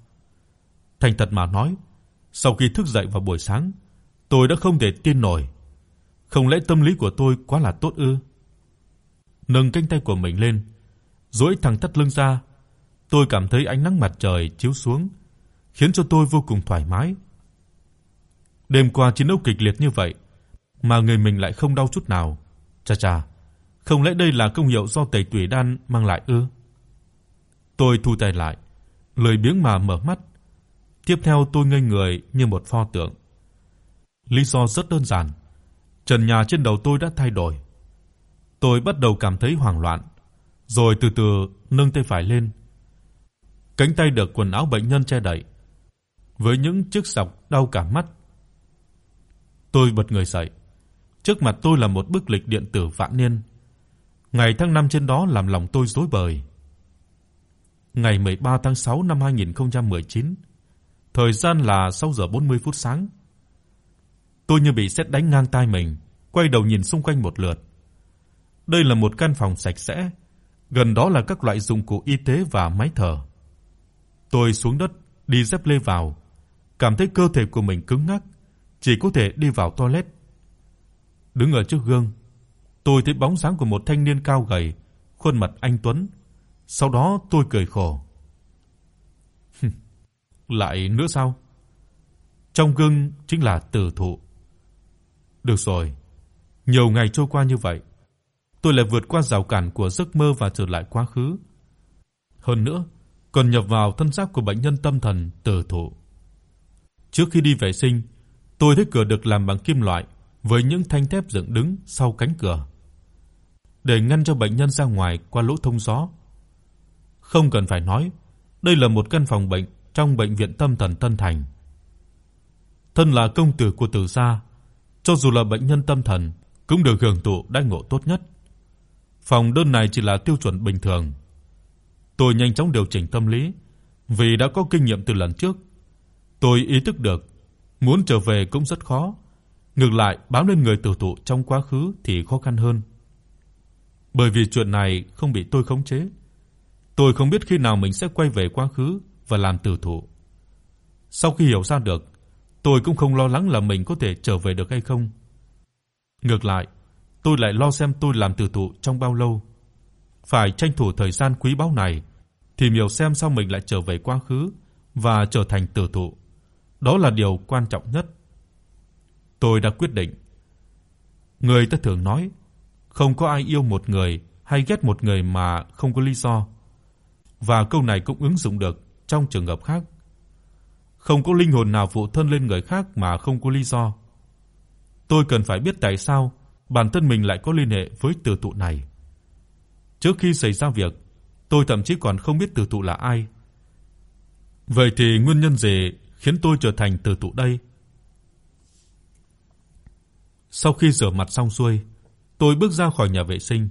Thành thật mà nói, sau khi thức dậy vào buổi sáng, Tôi đã không thể tin nổi. Không lẽ tâm lý của tôi quá là tốt ư? Nâng cánh tay của mình lên, duỗi thẳng thắt lưng ra, tôi cảm thấy ánh nắng mặt trời chiếu xuống, khiến cho tôi vô cùng thoải mái. Đêm qua chiến đấu kịch liệt như vậy, mà người mình lại không đau chút nào. Chà chà, không lẽ đây là công hiệu do tẩy tủy đan mang lại ư? Tôi thu tay lại, lười biếng mà mở mắt. Tiếp theo tôi ngây người như một pho tượng. Lý do rất đơn giản, trần nhà trên đầu tôi đã thay đổi. Tôi bắt đầu cảm thấy hoảng loạn, rồi từ từ nâng tay phải lên. Cánh tay được quần áo bệnh nhân che đậy, với những chiếc sọc đau cả mắt. Tôi bật người dậy. Trước mặt tôi là một bức lịch điện tử vạn niên. Ngày tháng năm trên đó làm lòng tôi rối bời. Ngày 13 tháng 6 năm 2019. Thời gian là 6 giờ 40 phút sáng. Tôi như bị sét đánh ngang tai mình, quay đầu nhìn xung quanh một lượt. Đây là một căn phòng sạch sẽ, gần đó là các loại dụng cụ y tế và máy thở. Tôi xuống đất, đi dép lê vào, cảm thấy cơ thể của mình cứng ngắc, chỉ có thể đi vào toilet. Đứng ở trước gương, tôi thấy bóng dáng của một thanh niên cao gầy, khuôn mặt anh tuấn. Sau đó tôi cười khổ. Lại nữa sao? Trong gương chính là tử thụ. Được rồi, nhiều ngày trôi qua như vậy, tôi lại vượt qua rào cản của giấc mơ và trở lại quá khứ. Hơn nữa, còn nhập vào thân xác của bệnh nhân tâm thần tử thụ. Trước khi đi vệ sinh, tôi thấy cửa được làm bằng kim loại với những thanh thép dựng đứng sau cánh cửa để ngăn cho bệnh nhân ra ngoài qua lỗ thông gió. Không cần phải nói, đây là một căn phòng bệnh trong bệnh viện tâm thần Tân Thành. Thân là công tử của Từ gia, cho dù là bệnh nhân tâm thần cũng được hưởng thụ đãi ngộ tốt nhất. Phòng đơn này chỉ là tiêu chuẩn bình thường. Tôi nhanh chóng điều chỉnh tâm lý, vì đã có kinh nghiệm từ lần trước. Tôi ý thức được, muốn trở về cũng rất khó, ngược lại bám lên người tử tụ trong quá khứ thì khó khăn hơn. Bởi vì chuyện này không bị tôi khống chế. Tôi không biết khi nào mình sẽ quay về quá khứ và làm tử tụ. Sau khi hiểu ra được, tôi cũng không lo lắng là mình có thể trở về được hay không. Ngược lại, tôi lại lo xem tôi làm tử tụ trong bao lâu. Phải tranh thủ thời gian quý báu này, tìm hiểu xem sao mình lại trở về quá khứ và trở thành tử tụ. Đó là điều quan trọng nhất. Tôi đã quyết định. Người ta thường nói, không có ai yêu một người hay ghét một người mà không có lý do. Và câu này cũng ứng dụng được trong trường hợp khác. Không có linh hồn nào phụ thân lên người khác mà không có lý do. Tôi cần phải biết tại sao bản thân mình lại có liên hệ với tử tụ này. Trước khi xảy ra việc, tôi thậm chí còn không biết tử tụ là ai. Vậy thì nguyên nhân gì khiến tôi trở thành tử tụ đây? Sau khi rửa mặt xong xuôi, tôi bước ra khỏi nhà vệ sinh.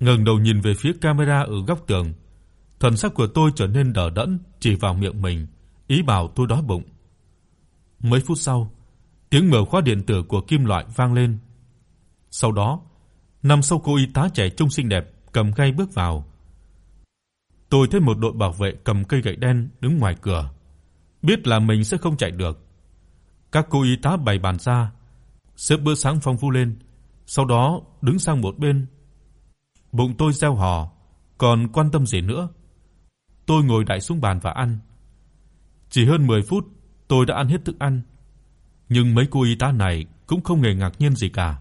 Ngẩng đầu nhìn về phía camera ở góc tường, thần sắc của tôi trở nên đờ đẫn, chỉ vào miệng mình, ý bảo tôi đói bụng. Mấy phút sau, tiếng mở khóa điện tử của kim loại vang lên. Sau đó, năm sau cô y tá trẻ trung xinh đẹp cầm gậy bước vào. Tôi thấy một đội bảo vệ cầm cây gậy đen đứng ngoài cửa, biết là mình sẽ không chạy được. Các cô y tá bày bàn ra, xếp bữa sáng phong phú lên, sau đó đứng sang một bên. Bụng tôi reo hò, còn quan tâm gì nữa. Tôi ngồi đại xuống bàn và ăn. Chỉ hơn 10 phút, tôi đã ăn hết thức ăn. Nhưng mấy cô y tá này cũng không hề ngạc nhiên gì cả,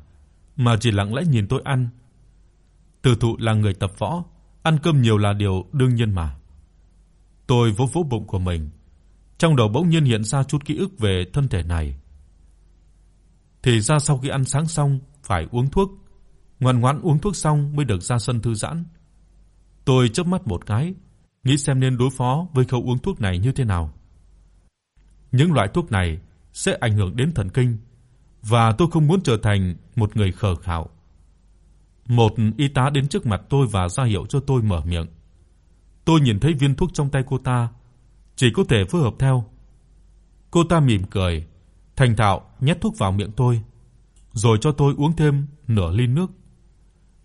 mà chỉ lặng lẽ nhìn tôi ăn. Từ thụ là người tập võ, ăn cơm nhiều là điều đương nhiên mà. Tôi vỗ vỗ bụng của mình, trong đầu bỗng nhiên hiện ra chút ký ức về thân thể này. Thì ra sau khi ăn sáng xong phải uống thuốc, ngoan ngoãn uống thuốc xong mới được ra sân thư giãn. Tôi chớp mắt một cái, nghĩ xem nên đối phó với khẩu uống thuốc này như thế nào. Những loại thuốc này sẽ ảnh hưởng đến thần kinh và tôi không muốn trở thành một người khờ khạo. Một y tá đến trước mặt tôi và ra hiệu cho tôi mở miệng. Tôi nhìn thấy viên thuốc trong tay cô ta, chỉ có thể phối hợp theo. Cô ta mỉm cười, thành thạo nhét thuốc vào miệng tôi, rồi cho tôi uống thêm nửa ly nước.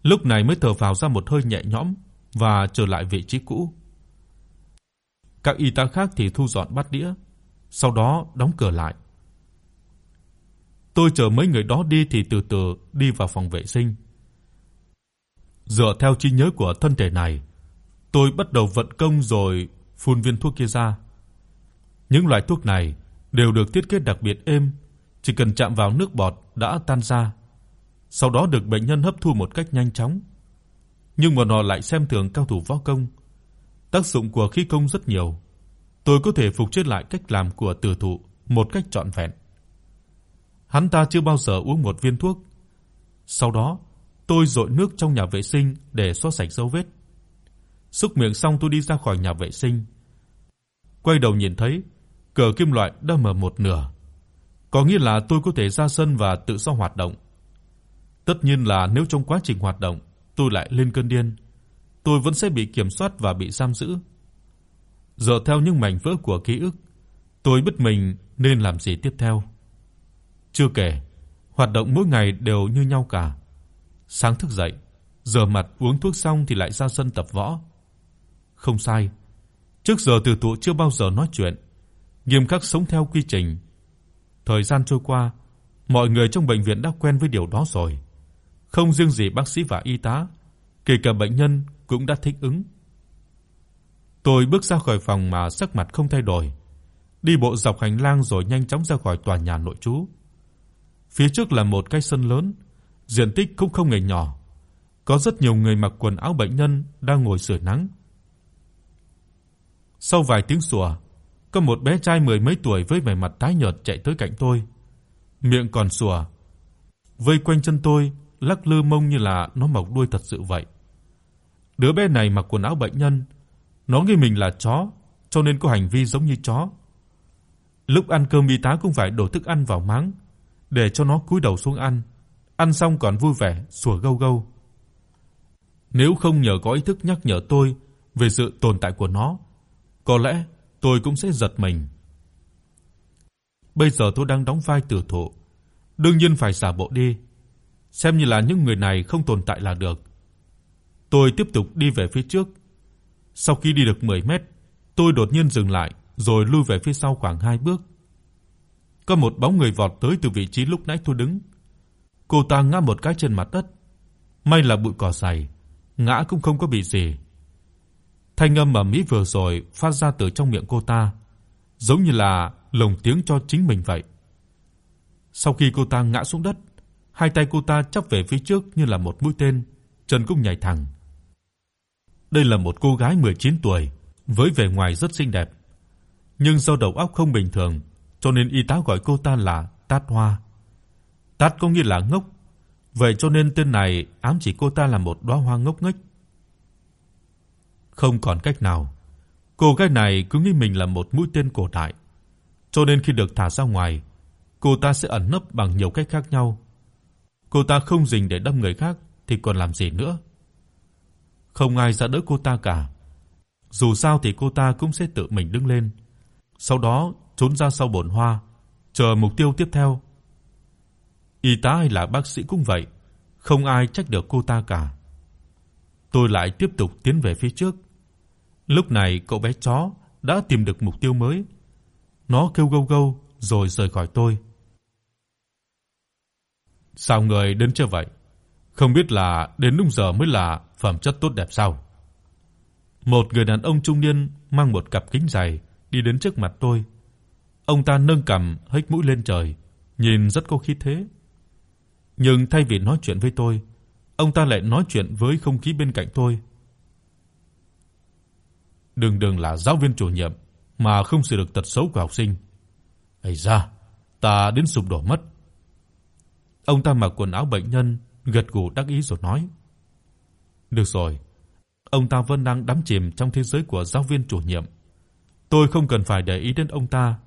Lúc này mới thở phào ra một hơi nhẹ nhõm và trở lại vị trí cũ. Các y tá khác thì thu dọn bát đĩa, sau đó đóng cửa lại. Tôi chờ mấy người đó đi thì từ từ đi vào phòng vệ sinh. Dựa theo trí nhớ của thân thể này, tôi bắt đầu vận công rồi phun viên thuốc kia ra. Những loại thuốc này đều được thiết kế đặc biệt êm, chỉ cần chạm vào nước bọt đã tan ra. Sau đó được bệnh nhân hấp thu một cách nhanh chóng. Nhưng mà họ lại xem thường cao thủ võ công. Tác dụng của khí công rất nhiều. Tôi có thể phục chế lại cách làm của Tử Thụ một cách trọn vẹn. Hắn ta chưa bao giờ uống một viên thuốc. Sau đó, tôi dội nước trong nhà vệ sinh để xóa sạch dấu vết. Xúc miệng xong tôi đi ra khỏi nhà vệ sinh. Quay đầu nhìn thấy cửa kim loại đã mở một nửa. Có nghĩa là tôi có thể ra sân và tự do hoạt động. Tất nhiên là nếu trong quá trình hoạt động tôi lại lên cơn điên, tôi vẫn sẽ bị kiểm soát và bị giam giữ. Dựa theo những mảnh vỡ của ký ức, tôi biết mình nên làm gì tiếp theo. Chưa kể, hoạt động mỗi ngày đều như nhau cả. Sáng thức dậy, rửa mặt uống thuốc xong thì lại ra sân tập võ. Không sai. Trước giờ Từ Tụ chưa bao giờ nói chuyện, nghiêm khắc sống theo quy trình. Thời gian trôi qua, mọi người trong bệnh viện đã quen với điều đó rồi. Không riêng gì bác sĩ và y tá, kể cả bệnh nhân cũng đã thích ứng. Tôi bước ra khỏi phòng mà sắc mặt không thay đổi, đi bộ dọc hành lang rồi nhanh chóng ra khỏi tòa nhà nội trú. Phía trước là một cái sân lớn, diện tích cũng không hề nhỏ. Có rất nhiều người mặc quần áo bệnh nhân đang ngồi sưởi nắng. Sau vài tiếng sủa, có một bé trai mười mấy tuổi với vẻ mặt tái nhợt chạy tới cạnh tôi, miệng còn sủa. Vây quanh chân tôi, lắc lư mông như là nó mọc đuôi thật sự vậy. Đứa bé này mặc quần áo bệnh nhân, nó nghĩ mình là chó, cho nên có hành vi giống như chó. Lúc ăn cơm y tá cũng phải đổ thức ăn vào máng để cho nó cúi đầu xuống ăn, ăn xong còn vui vẻ sủa gâu gâu. Nếu không nhờ có ý thức nhắc nhở tôi về sự tồn tại của nó, có lẽ tôi cũng sẽ giật mình. Bây giờ tôi đang đóng vai tử thụ, đương nhiên phải giả bộ đi, xem như là những người này không tồn tại là được. Tôi tiếp tục đi về phía trước. Sau khi đi được 10 mét, tôi đột nhiên dừng lại rồi lui về phía sau khoảng 2 bước. Có một bóng người vọt tới từ vị trí lúc nãy tôi đứng. Cô ta ngã một cái trên mặt đất. May là bụi cỏ dày, ngã cũng không có bị gì. Thanh âm mà mỹ vừa rồi phát ra từ trong miệng cô ta, giống như là lồng tiếng cho chính mình vậy. Sau khi cô ta ngã xuống đất, hai tay cô ta chắp về phía trước như là một mũi tên, chân cũng nhảy thẳng. Đây là một cô gái 19 tuổi, với vẻ ngoài rất xinh đẹp, nhưng do đầu óc không bình thường, cho nên y tá gọi cô ta là Tát Hoa. Tát có nghĩa là ngốc, vậy cho nên tên này ám chỉ cô ta là một đóa hoa ngốc nghếch. Không còn cách nào, cô gái này cứ nghĩ mình là một mũi tên cổ đại, cho nên khi được thả ra ngoài, cô ta sẽ ẩn nấp bằng nhiều cách khác nhau. Cô ta không dình để đâm người khác thì còn làm gì nữa? Không ai ra đỡ cô ta cả. Dù sao thì cô ta cũng sẽ tự mình đứng lên, sau đó trốn ra sau bồn hoa, chờ mục tiêu tiếp theo. Y tá hay là bác sĩ cũng vậy, không ai trách được cô ta cả. Tôi lại tiếp tục tiến về phía trước. Lúc này cậu bé chó đã tìm được mục tiêu mới. Nó kêu gâu gâu rồi rời khỏi tôi. Sao người đến chưa vậy? Không biết là đến lúc giờ mới là phẩm chất tốt đẹp sao? Một người đàn ông trung niên mang một cặp kính dày đi đến trước mặt tôi. Ông ta nâng cằm, hếch mũi lên trời, nhìn rất có khí thế. Nhưng thay vì nói chuyện với tôi, ông ta lại nói chuyện với không khí bên cạnh tôi. Đường Đường là giáo viên chủ nhiệm mà không sửa được tật xấu của học sinh. Ây da, ta đến sụp đổ mất. Ông ta mặc quần áo bệnh nhân, gật gù đắc ý rồi nói: "Được rồi." Ông ta vẫn đang đắm chìm trong thế giới của giáo viên chủ nhiệm. Tôi không cần phải để ý đến ông ta.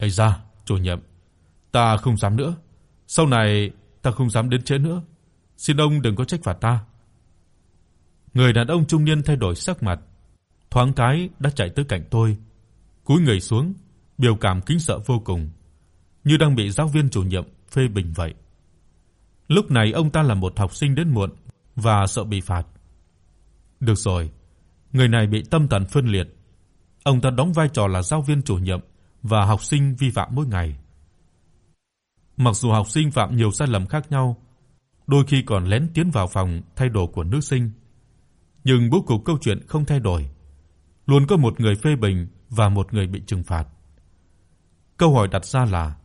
Ây da, chủ nhiệm, ta không dám nữa. Sau này ta không dám đến trễ nữa. Xin ông đừng có trách phạt ta. Người đàn ông trung niên thay đổi sắc mặt, thoáng cái đã chạy tới cạnh tôi, cúi người xuống, biểu cảm kính sợ vô cùng, như đang bị giáo viên chủ nhiệm phê bình vậy. Lúc này ông ta là một học sinh đến muộn và sợ bị phạt. Được rồi, người này bị tâm thần phân liệt. Ông ta đóng vai trò là giáo viên chủ nhiệm và học sinh vi phạm mỗi ngày. Mặc dù học sinh phạm nhiều sai lầm khác nhau, đôi khi còn lén tiến vào phòng thay đồ của nữ sinh, nhưng bố cục câu chuyện không thay đổi, luôn có một người phê bình và một người bị trừng phạt. Câu hỏi đặt ra là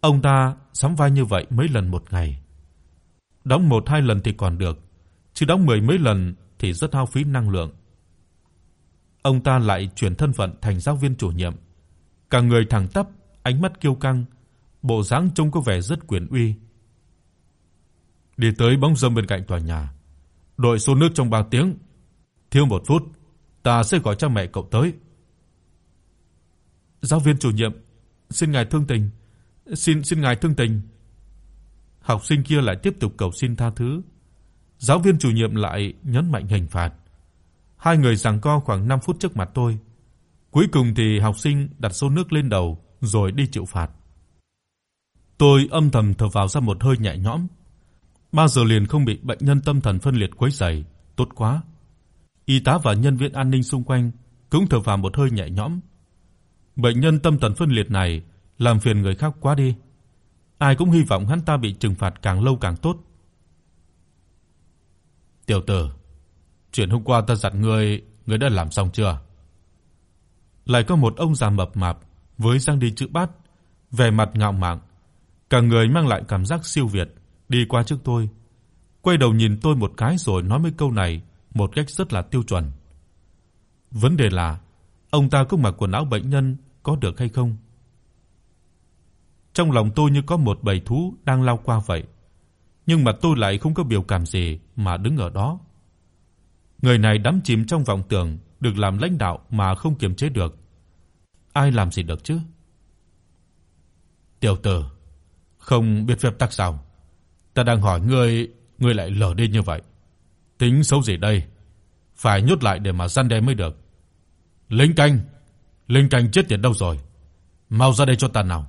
ông ta sắm vai như vậy mấy lần một ngày? Đóng một hai lần thì còn được, chứ đóng mười mấy lần thì rất hao phí năng lượng. Ông ta lại chuyển thân phận thành giáo viên chủ nhiệm, cả người thẳng tắp, ánh mắt kiêu căng, bộ dáng trông có vẻ rất quyền uy. Đi tới bóng râm bên cạnh tòa nhà, đội xô nước trong 3 tiếng, thiếu một phút, ta sẽ gọi cha mẹ cậu tới. Giáo viên chủ nhiệm, xin ngài thương tình, xin xin ngài thương tình. Học sinh kia lại tiếp tục cầu xin tha thứ. Giáo viên chủ nhiệm lại nhấn mạnh hình phạt. Hai người giằng co khoảng 5 phút trước mặt tôi. Cuối cùng thì học sinh đặt xô nước lên đầu rồi đi chịu phạt. Tôi âm thầm thở vào ra một hơi nhẹ nhõm. Bao giờ liền không bị bệnh nhân tâm thần phân liệt quấy rầy, tốt quá. Y tá và nhân viên an ninh xung quanh cũng thở vào một hơi nhẹ nhõm. Bệnh nhân tâm thần phân liệt này làm phiền người khác quá đi. Ai cũng hy vọng hắn ta bị trừng phạt càng lâu càng tốt. Tiểu tử, chuyện hôm qua ta dặn ngươi, ngươi đã làm xong chưa? Lại có một ông già mập mạp với răng đi chữ bát, vẻ mặt ngạo mạn, cả người mang lại cảm giác siêu việt, đi qua trước tôi, quay đầu nhìn tôi một cái rồi nói mấy câu này một cách rất là tiêu chuẩn. Vấn đề là ông ta có mặc quần áo bệnh nhân có được hay không? Trong lòng tôi như có một bầy thú đang lao qua vậy, nhưng mà tôi lại không có biểu cảm gì mà đứng ở đó. Người này đắm chìm trong vòng tưởng được làm lãnh đạo mà không kiềm chế được. Ai làm gì được chứ? Tiểu tử, không biết phép tắc sao? Ta đang hỏi ngươi, ngươi lại lở đi như vậy. Tính xấu gì đây? Phải nhốt lại để mà răn đe mới được. Linh canh, Linh canh chết tiệt đâu rồi? Mau ra đây cho ta nào.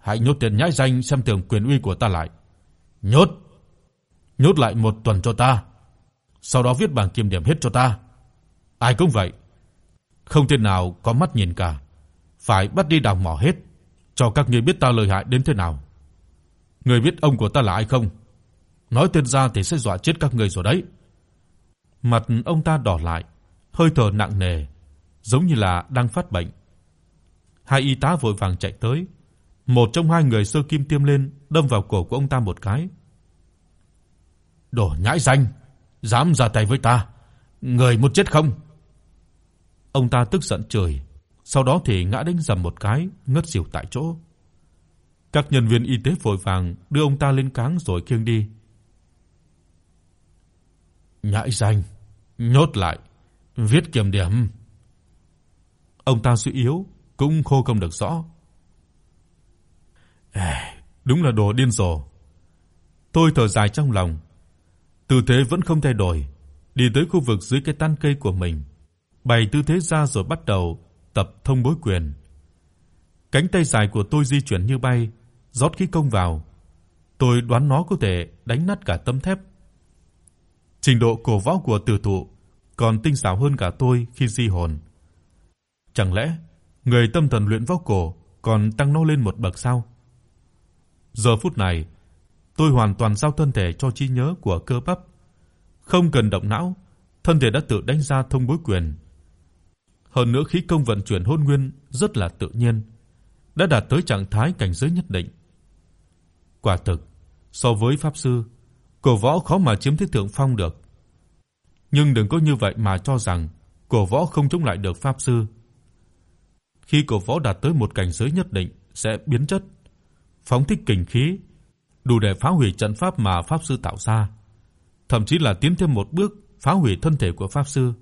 Hãy nhốt tiền nhãi danh xem thường quyền uy của ta lại. Nhốt. Nhốt lại một tuần cho ta. Sau đó viết bảng kiểm điểm hết cho ta. Ai cũng vậy. Không tên nào có mắt nhìn cả. Phải bắt đi đào mỏ hết, cho các ngươi biết ta lợi hại đến thế nào. Ngươi biết ông của ta là ai không? Nói tên ra thì sẽ dọa chết các ngươi rồi đấy. Mặt ông ta đỏ lại, hơi thở nặng nề, giống như là đang phát bệnh. Hai y tá vội vàng chạy tới, một trong hai người sơ kim tiêm lên, đâm vào cổ của ông ta một cái. "Đồ nhãi danh, dám ra tay với ta, người một chết không?" Ông ta tức giận chửi, sau đó thì ngã đánh rầm một cái, ngất xỉu tại chỗ. Các nhân viên y tế vội vàng đưa ông ta lên cáng rồi khiêng đi. Nhãi danh, nhốt lại, viết kiểm điểm. Ông ta suy yếu, cũng khô không được rõ. À, đúng là đồ điên rồ. Tôi thở dài trong lòng. Tư thế vẫn không thay đổi, đi tới khu vực dưới cái tán cây của mình, bày tư thế ra rồi bắt đầu tập thông bối quyền. Cánh tay dài của tôi di chuyển như bay, rót khí công vào. Tôi đoán nó có thể đánh nát cả tấm thép. Trình độ cổ võ của tử thụ còn tinh xảo hơn cả tôi khi di hồn. Chẳng lẽ người tâm thần luyện võ cổ còn tăng nó lên một bậc sao? Giờ phút này, tôi hoàn toàn giao thân thể cho trí nhớ của cơ bắp, không cần động não, thân thể đã tự đánh ra thông bối quyền. Hơn nữa khí công vận chuyển hồn nguyên rất là tự nhiên, đã đạt tới trạng thái cảnh giới nhất định. Quả thực, so với pháp sư, cổ võ khó mà chiếm thế thượng phong được. Nhưng đừng có như vậy mà cho rằng cổ võ không chống lại được pháp sư. Khi cổ võ đạt tới một cảnh giới nhất định sẽ biến chất, phóng thích kình khí, đủ để phá hủy trận pháp mà pháp sư tạo ra, thậm chí là tiến thêm một bước phá hủy thân thể của pháp sư.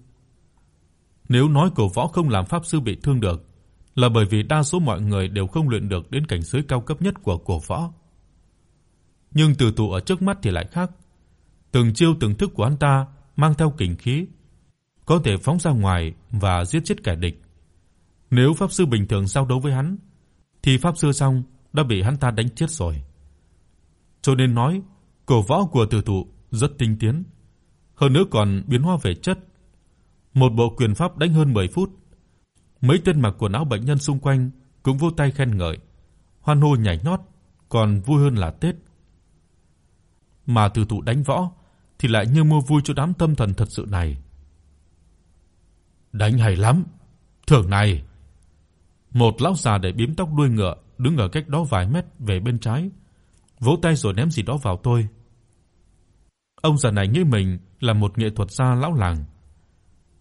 Nếu nói cổ võ không làm pháp sư bị thương được, là bởi vì đa số mọi người đều không luyện được đến cảnh giới cao cấp nhất của cổ võ. Nhưng từ tụ ở trước mắt thì lại khác. Từng chiêu từng thức của hắn ta mang theo kình khí, có thể phóng ra ngoài và giết chết kẻ địch. Nếu pháp sư bình thường giao đấu với hắn, thì pháp sư xong đã bị hắn ta đánh chết rồi. Cho nên nói, cổ võ của tử tụ rất tinh tiến, hơn nữa còn biến hóa về chất. Một bộ quyền pháp đánh hơn 10 phút. Mấy tên mặc quần áo bệnh nhân xung quanh cũng vỗ tay khen ngợi, hoan hô nhảy nhót, còn vui hơn là Tết. Mà từ tụ đánh võ thì lại như mua vui cho đám tâm thần thật sự này. Đánh hay lắm. Thưởng này. Một lão già để bím tóc đuôi ngựa đứng ở cách đó vài mét về bên trái, vỗ tay rồi ném gì đó vào tôi. Ông già này nghĩ mình là một nghệ thuật gia lão làng.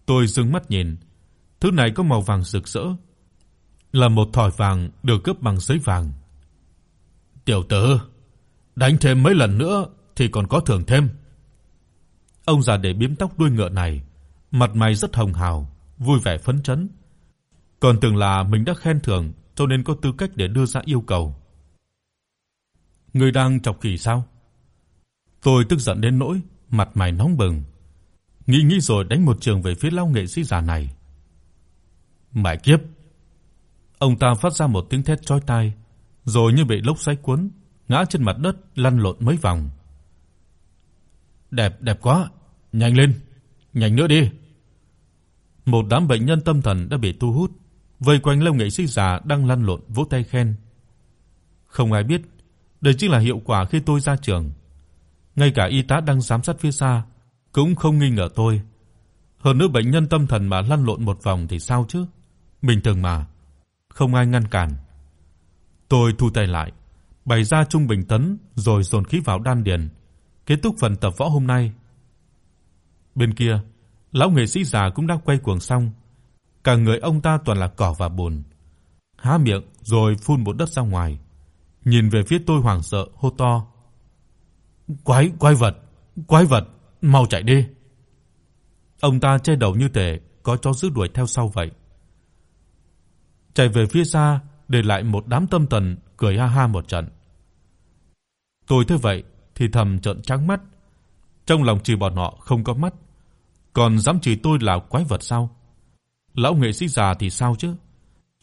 Tôi dừng mắt nhìn, thứ này có màu vàng rực rỡ, là một thỏi vàng được cướp bằng giấy vàng. "Tiểu tử, đánh thêm mấy lần nữa thì còn có thưởng thêm." Ông già để bím tóc đuôi ngựa này, mặt mày rất hồng hào, vui vẻ phấn chấn. Còn tưởng là mình đã khen thưởng cho nên có tư cách để đưa ra yêu cầu. Ngươi đang chọc khỉ sao? Tôi tức giận đến nỗi mặt mày nóng bừng. Nghĩ nghĩ rồi đánh một trường về phía lão nghệ sĩ già này. Mẹ kiếp. Ông ta phát ra một tiếng thét chói tai, rồi như bị lốc xoáy cuốn, ngã trên mặt đất lăn lộn mấy vòng. Đẹp, đẹp quá, nhanh lên, nhanh nữa đi. Một đám bệnh nhân tâm thần đã bị thu hút, vây quanh lão nghệ sĩ già đang lăn lộn vỗ tay khen. Không ai biết, đây chính là hiệu quả khi tôi ra trường. Ngay cả y tá đang giám sát phía xa cũng không nghi ngờ tôi. Hơn nữa bệnh nhân tâm thần mà lăn lộn một vòng thì sao chứ? Bình thường mà, không ai ngăn cản. Tôi thu tay lại, bày ra trung bình tấn rồi dồn khí vào đan điền, kết thúc phần tập võ hôm nay. Bên kia, lão nghệ sĩ già cũng đã quay cuồng xong, cả người ông ta toàn là cỏ và bùn. Há miệng rồi phun bột đất ra ngoài, nhìn về phía tôi hoảng sợ hô to: "Quái quái vật, quái vật, mau chạy đi." Ông ta che đầu như thể có chó dữ đuổi theo sau vậy. Chạy về phía xa, để lại một đám tâm thần cười ha ha một trận. Tôi thấy vậy thì thầm trợn trắng mắt, trong lòng chửi bọn họ không có mắt, còn dám chửi tôi là quái vật sao? Lão nghệ sĩ già thì sao chứ?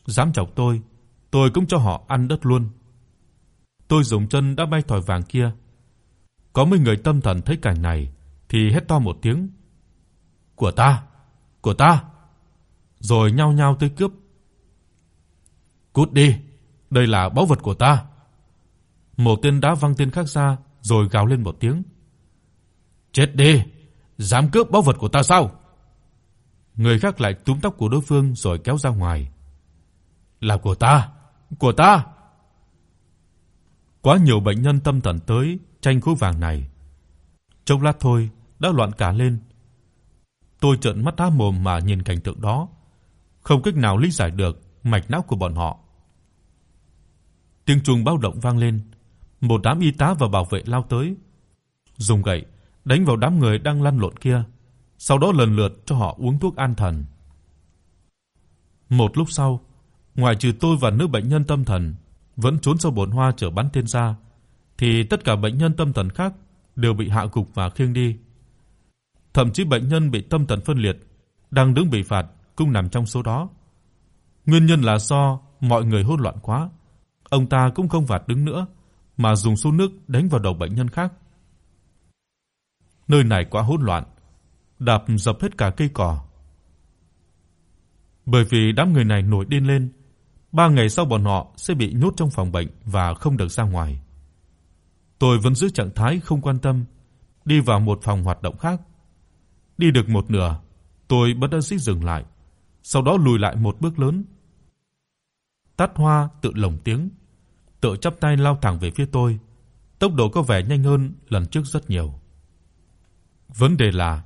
Dám chọc tôi, tôi cũng cho họ ăn đất luôn. Tôi dùng chân đã bay thỏi vàng kia. Có mấy người tâm thần thấy cảnh này thì hét to một tiếng. "Của ta, của ta!" Rồi nhao nhao tới cướp. "Cút đi, đây là báu vật của ta." Một tên đá văng tên khác ra rồi gào lên một tiếng. "Chết đi, dám cướp báu vật của ta sao?" Người khác lại túm tóc của đối phương rồi kéo ra ngoài. "Là của ta, của ta!" Quá nhiều bệnh nhân tâm thần tới tranh khối vàng này. Chốc lát thôi đã loạn cả lên. Tôi trợn mắt há mồm mà nhìn cảnh tượng đó, không cách nào lý giải được mạch não của bọn họ. Tiếng chuông báo động vang lên, một đám y tá và bảo vệ lao tới, dùng gậy đánh vào đám người đang lăn lộn kia, sau đó lần lượt cho họ uống thuốc an thần. Một lúc sau, ngoài trừ tôi và nữ bệnh nhân tâm thần vẫn trốn sau bồn hoa chờ bắn tên ra, thì tất cả bệnh nhân tâm thần khác đều bị hạ gục và khiêng đi. Thậm chí bệnh nhân bị tâm thần phân liệt đang đứng bị phạt cũng nằm trong số đó. Nguyên nhân là do mọi người hỗn loạn quá, ông ta cũng không phạt đứng nữa mà dùng xô nước đánh vào đầu bệnh nhân khác. Nơi này quá hỗn loạn, đạp dập hết cả cây cỏ. Bởi vì đám người này nổi điên lên, 3 ngày sau bọn họ sẽ bị nhốt trong phòng bệnh và không được ra ngoài. Tôi vẫn giữ trạng thái không quan tâm, đi vào một phòng hoạt động khác. Đi được một nửa, tôi bất đắc dĩ dừng lại, sau đó lùi lại một bước lớn. Tát Hoa tự lồng tiếng, tự chắp tay lao thẳng về phía tôi, tốc độ có vẻ nhanh hơn lần trước rất nhiều. Vấn đề là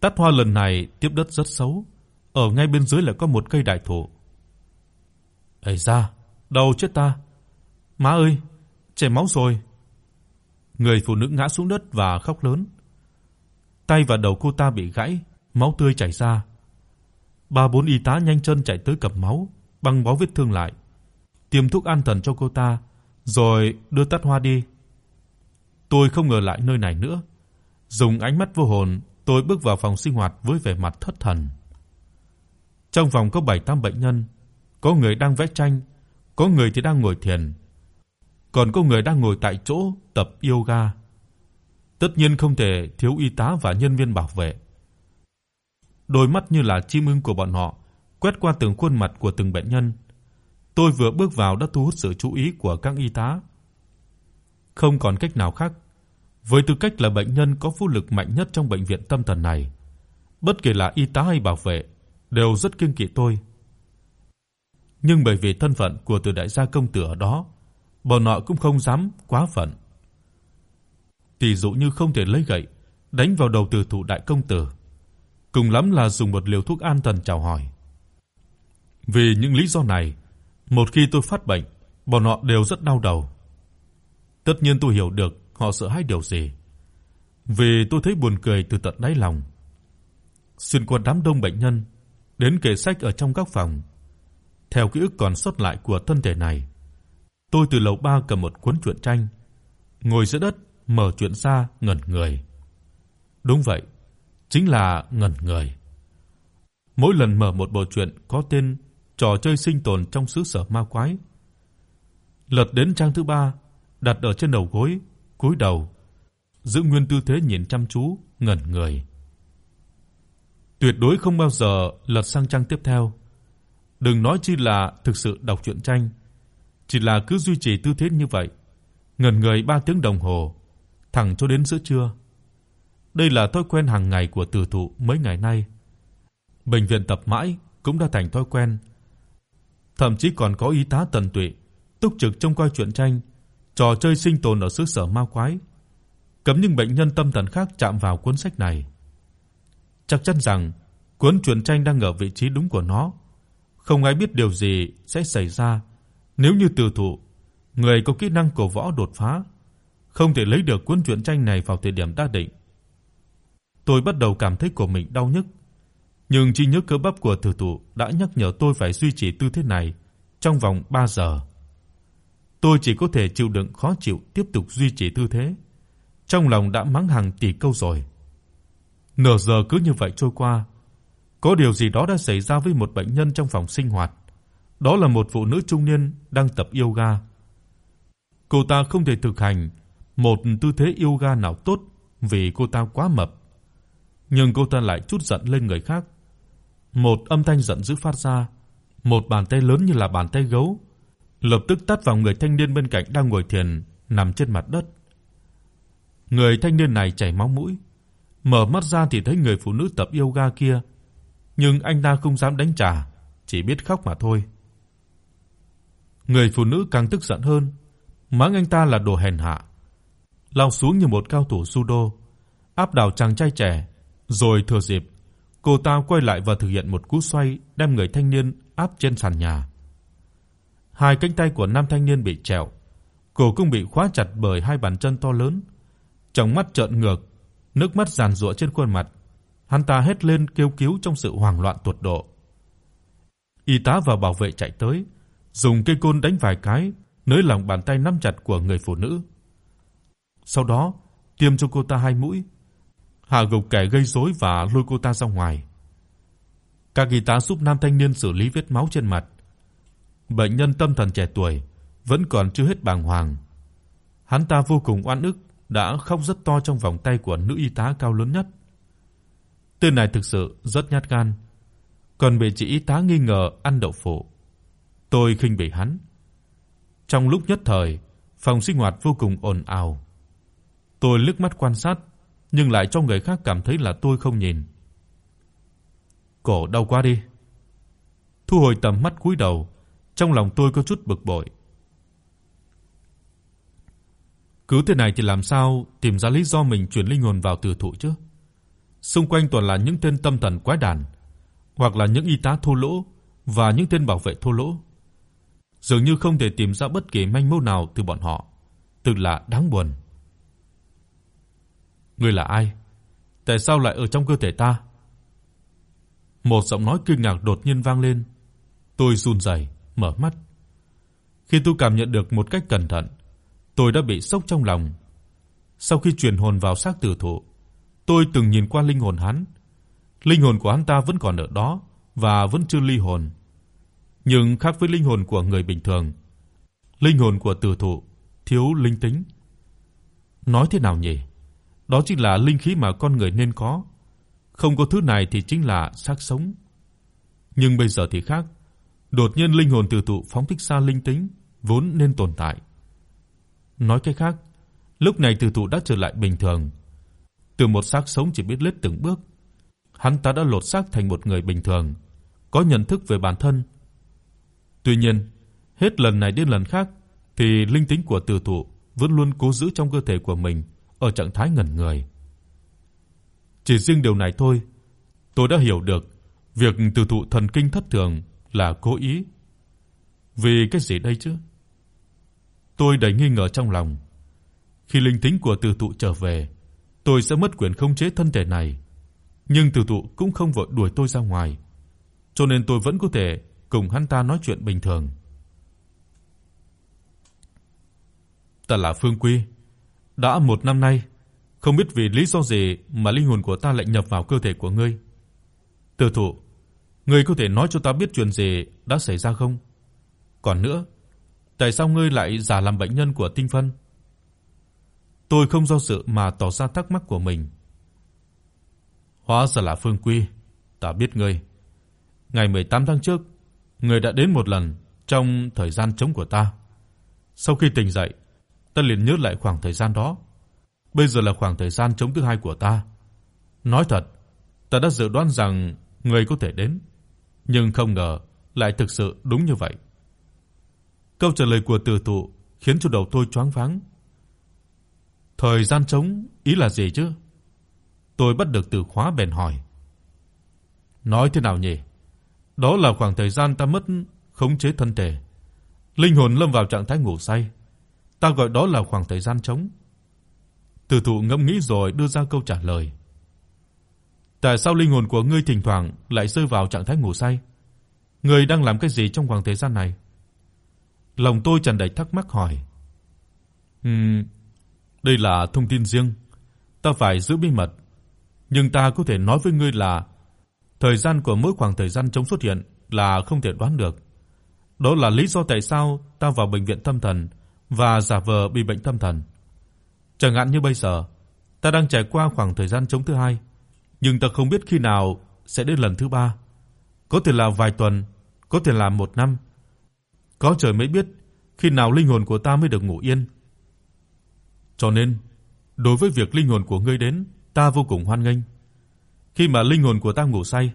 Tát Hoa lần này tiếp đất rất xấu, ở ngay bên dưới lại có một cây đại thụ. Ây da, đầu chết ta. Má ơi, chảy máu rồi. Người phụ nữ ngã xuống đất và khóc lớn. Tay và đầu cô ta bị gãy, máu tươi chảy ra. Ba bốn y tá nhanh chân chạy tới cầm máu, băng bó vết thương lại, tiêm thuốc an thần cho cô ta, rồi đưa Tát Hoa đi. Tôi không ngờ lại nơi này nữa. Dùng ánh mắt vô hồn, tôi bước vào phòng sinh hoạt với vẻ mặt thất thần. Trong phòng có 7-8 bệnh nhân, có người đang vẽ tranh, có người thì đang ngồi thiền, còn có người đang ngồi tại chỗ tập yoga. Tất nhiên không thể thiếu y tá và nhân viên bảo vệ. Đôi mắt như là chim ưng của bọn họ quét qua từng khuôn mặt của từng bệnh nhân. Tôi vừa bước vào đã thu hút sự chú ý của các y tá. Không còn cách nào khác, với tư cách là bệnh nhân có vũ lực mạnh nhất trong bệnh viện tâm thần này, bất kể là y tá hay bảo vệ đều rất kiêng kỵ tôi. Nhưng bởi vì thân phận của Từ đại gia công tử ở đó, bọn họ cũng không dám quá phận. Tỷ dụ như không thể lấy gậy đánh vào đầu Từ thủ đại công tử, cùng lắm là dùng một liều thuốc an thần chào hỏi. Vì những lý do này, một khi tôi phát bệnh, bọn họ đều rất đau đầu. Tất nhiên tôi hiểu được họ sợ hãi điều gì. Vì tôi thấy buồn cười từ tận đáy lòng. Xuyên qua đám đông bệnh nhân, đến kệ sách ở trong các phòng. Theo ký ức còn sót lại của thân thể này, tôi từ lầu 3 cầm một cuốn truyện tranh, ngồi dưới đất mở chuyện ra ngẩn người. Đúng vậy, chính là ngẩn người. Mỗi lần mở một bộ truyện có tên trò chơi sinh tồn trong xứ sở ma quái, lật đến trang thứ 3, đặt ở trên đầu gối, cúi đầu, giữ nguyên tư thế nhìn chăm chú, ngẩn người. Tuyệt đối không bao giờ lật sang trang tiếp theo. Đừng nói chi là thực sự đọc truyện tranh, chỉ là cứ duy trì tư thế như vậy, ngẩn người 3 tiếng đồng hồ, thẳng cho đến giữa trưa. Đây là thói quen hàng ngày của tử thụ mấy ngày nay. Bệnh viện tập mãi cũng đã thành thói quen. Thậm chí còn có y tá tận tụy túc trực trông coi truyện tranh, trò chơi sinh tồn ở xứ sở ma quái, cấm những bệnh nhân tâm thần khác chạm vào cuốn sách này. Chắc chắn rằng cuốn truyện tranh đang ở vị trí đúng của nó, không ai biết điều gì sẽ xảy ra nếu như tử thụ, người có kỹ năng cổ võ đột phá, không thể lấy được cuốn truyện tranh này vào thời điểm đã định. Tôi bắt đầu cảm thấy cổ mình đau nhức, nhưng trí nhớ cơ bắp của tử tụ đã nhắc nhở tôi phải duy trì tư thế này trong vòng 3 giờ. Tôi chỉ có thể chịu đựng khó chịu tiếp tục duy trì tư thế. Trong lòng đã mắng hàng tỷ câu rồi. Nửa giờ cứ như vậy trôi qua, có điều gì đó đã xảy ra với một bệnh nhân trong phòng sinh hoạt. Đó là một phụ nữ trung niên đang tập yoga. Cô ta không thể thực hành một tư thế yoga nào tốt vì cô ta quá mập. Nhưng cô ta lại chút giận lên người khác. Một âm thanh giận dữ phát ra, một bàn tay lớn như là bàn tay gấu lập tức tát vào người thanh niên bên cạnh đang ngồi thiền nằm trên mặt đất. Người thanh niên này chảy máu mũi, mở mắt ra thì thấy người phụ nữ tập yoga kia, nhưng anh ta không dám đánh trả, chỉ biết khóc mà thôi. Người phụ nữ càng tức giận hơn, mắng anh ta là đồ hèn hạ, lao xuống như một cao thủ judo, áp đảo chàng trai trẻ, rồi thừa dịp, cô ta quay lại và thực hiện một cú xoay đem người thanh niên áp trên sàn nhà. Hai cánh tay của nam thanh niên bị trẹo, cổ cũng bị khóa chặt bởi hai bàn chân to lớn. Trong mắt trợn ngược, nước mắt giàn giụa trên khuôn mặt. Hắn ta hét lên kêu cứu trong sự hoảng loạn tột độ. Y tá và bảo vệ chạy tới, dùng cây côn đánh vài cái nới lòng bàn tay nắm chặt của người phụ nữ. Sau đó, tiêm cho cô ta hai mũi, hạ gục kẻ gây rối và lôi cô ta ra ngoài. Các y tá giúp nam thanh niên xử lý vết máu trên mặt, bệnh nhân tâm thần trẻ tuổi vẫn còn chưa hết bàng hoàng. Hắn ta vô cùng oan ức, đã khóc rất to trong vòng tay của nữ y tá cao lớn nhất. Tên này thực sự rất nhát gan, còn bị chị y tá nghi ngờ ăn đậu phụ. Tôi khinh bỉ hắn. Trong lúc nhất thời, phòng sinh hoạt vô cùng ồn ào. Tôi liếc mắt quan sát, nhưng lại cho người khác cảm thấy là tôi không nhìn. Cổ đau quá đi. Thu hồi tầm mắt cúi đầu, trong lòng tôi có chút bực bội. Cứ thế này thì làm sao tìm ra lý do mình chuyển linh hồn vào tử thụ chứ? Xung quanh toàn là những tên tâm thần quái đản, hoặc là những y tá thô lỗ và những tên bảo vệ thô lỗ. Dường như không thể tìm ra bất kỳ manh mối nào từ bọn họ, thực là đáng buồn. Ngươi là ai? Tại sao lại ở trong cơ thể ta? Một giọng nói kinh ngạc đột nhiên vang lên. Tôi run rẩy mở mắt. Khi tôi cảm nhận được một cách cẩn thận, tôi đã bị sốc trong lòng. Sau khi truyền hồn vào xác tử thụ, tôi từng nhìn qua linh hồn hắn. Linh hồn của hắn ta vẫn còn ở đó và vẫn chưa ly hồn. Nhưng khác với linh hồn của người bình thường, linh hồn của tử thụ thiếu linh tính. Nói thế nào nhỉ? Đó chính là linh khí mà con người nên có. Không có thứ này thì chính là xác sống. Nhưng bây giờ thì khác. Đột nhiên linh hồn tự tụ phóng thích ra linh tính vốn nên tồn tại. Nói cách khác, Lúc này Từ tụ đã trở lại bình thường. Từ một xác sống chỉ biết lết từng bước, hắn ta đã lột xác thành một người bình thường, có nhận thức về bản thân. Tuy nhiên, hết lần này đến lần khác thì linh tính của Từ tụ vẫn luôn cố giữ trong cơ thể của mình ở trạng thái ngẩn người. Chỉ riêng điều này thôi, tôi đã hiểu được việc Từ Thụ thần kinh thất thường là cố ý. Vì cái gì đây chứ? Tôi đầy nghi ngờ trong lòng. Khi linh tính của Từ Thụ trở về, tôi sẽ mất quyền khống chế thân thể này. Nhưng Từ Thụ cũng không vội đuổi tôi ra ngoài, cho nên tôi vẫn có thể cùng hắn ta nói chuyện bình thường. Ta là Phương Quy, đã một năm nay, không biết vì lý do gì mà linh hồn của ta lại nhập vào cơ thể của ngươi. Tử Thụ, ngươi có thể nói cho ta biết chuyện gì đã xảy ra không? Còn nữa, tại sao ngươi lại giả làm bệnh nhân của Tinh Phân? Tôi không do dự mà tỏ ra thắc mắc của mình. Hóa ra là Phương Quy, ta biết ngươi. Ngày 18 tháng trước, ngươi đã đến một lần trong thời gian trống của ta. Sau khi tỉnh dậy, ta liền nhớ lại khoảng thời gian đó. Bây giờ là khoảng thời gian chống thứ hai của ta. Nói thật, ta đã dự đoán rằng người có thể đến, nhưng không ngờ lại thực sự đúng như vậy. Câu trả lời của Từ Tụ khiến cho đầu tôi choáng váng. Thời gian trống ý là gì chứ? Tôi bắt được từ khóa bèn hỏi. Nói thế nào nhỉ? Đó là khoảng thời gian ta mất khống chế thân thể, linh hồn lâm vào trạng thái ngủ say. Ta gọi đó là khoảng thời gian trống. Từ Thụ ngẫm nghĩ rồi đưa ra câu trả lời. Tại sao linh hồn của ngươi thỉnh thoảng lại rơi vào trạng thái ngủ say? Ngươi đang làm cái gì trong khoảng thời gian này? Lòng tôi tràn đầy thắc mắc hỏi. Ừm, đây là thông tin riêng, ta phải giữ bí mật, nhưng ta có thể nói với ngươi là thời gian của mỗi khoảng thời gian trống xuất hiện là không thể đoán được. Đó là lý do tại sao ta vào bệnh viện tâm thần và giả vờ bị bệnh tâm thần. Chẳng hạn như bây giờ, ta đang trải qua khoảng thời gian chống thứ hai, nhưng ta không biết khi nào sẽ đến lần thứ ba. Có thể là vài tuần, có thể là một năm. Có trời mới biết khi nào linh hồn của ta mới được ngủ yên. Cho nên, đối với việc linh hồn của ngươi đến, ta vô cùng hoan nghênh. Khi mà linh hồn của ta ngủ say,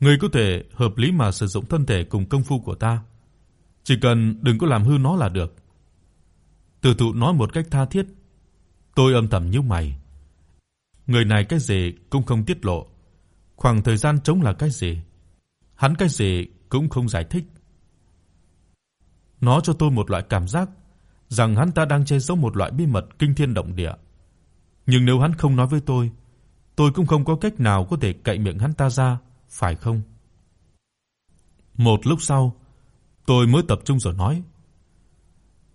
ngươi có thể hợp lý mà sử dụng thân thể cùng công phu của ta. Chỉ cần đừng có làm hư nó là được. Từ tụ nói một cách tha thiết. Tôi âm thầm nhíu mày. Người này cái gì cũng không tiết lộ, khoảng thời gian trống là cái gì? Hắn cái gì cũng không giải thích. Nó cho tôi một loại cảm giác rằng hắn ta đang che giấu một loại bí mật kinh thiên động địa. Nhưng nếu hắn không nói với tôi, tôi cũng không có cách nào có thể cậy miệng hắn ta ra, phải không? Một lúc sau, tôi mới tập trung rồi nói: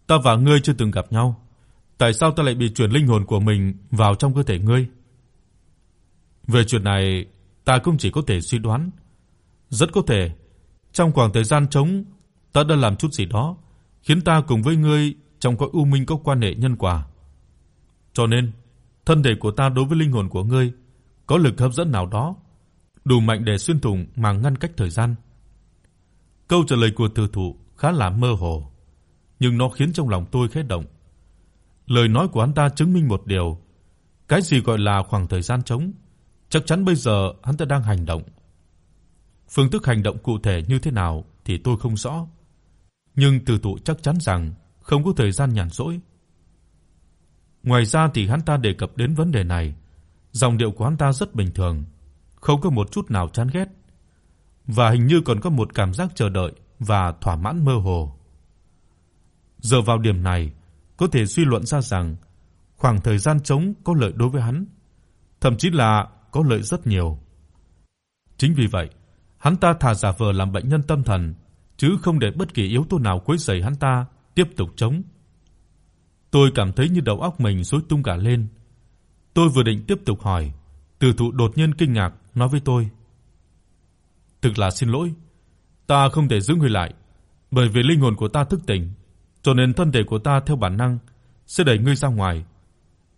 "Ta và ngươi chưa từng gặp nhau, tại sao ta lại bị chuyển linh hồn của mình vào trong cơ thể ngươi?" Về chuyện này, ta cũng chỉ có thể suy đoán, rất có thể trong khoảng thời gian trống ta đã làm chút gì đó khiến ta cùng với ngươi trong cõi u minh có quan hệ nhân quả. Cho nên, thân thể của ta đối với linh hồn của ngươi có lực hấp dẫn nào đó, đủ mạnh để xuyên thủng màng ngăn cách thời gian. Câu trả lời của Từ Thụ khá là mơ hồ, nhưng nó khiến trong lòng tôi khẽ động. Lời nói của hắn ta chứng minh một điều, cái gì gọi là khoảng thời gian trống, chắc chắn bây giờ hắn ta đang hành động. Phương thức hành động cụ thể như thế nào thì tôi không rõ, nhưng Từ tụ chắc chắn rằng không có thời gian nhàn rỗi. Ngoài ra thì hắn ta đề cập đến vấn đề này, giọng điệu của hắn ta rất bình thường, không có một chút nào chán ghét, và hình như còn có một cảm giác chờ đợi và thỏa mãn mơ hồ. Giờ vào điểm này, có thể suy luận ra rằng khoảng thời gian trống có lợi đối với hắn, thậm chí là có lợi rất nhiều. Chính vì vậy, hắn ta thà giả vờ làm bệnh nhân tâm thần, chứ không để bất kỳ yếu tố nào quấy rầy hắn ta tiếp tục chống. Tôi cảm thấy như đầu óc mình rối tung cả lên. Tôi vừa định tiếp tục hỏi, Từ Thụ đột nhiên kinh ngạc nói với tôi: "Thực là xin lỗi, ta không thể giữ người lại, bởi vì linh hồn của ta thức tỉnh, cho nên thân thể của ta theo bản năng sẽ đẩy ngươi ra ngoài.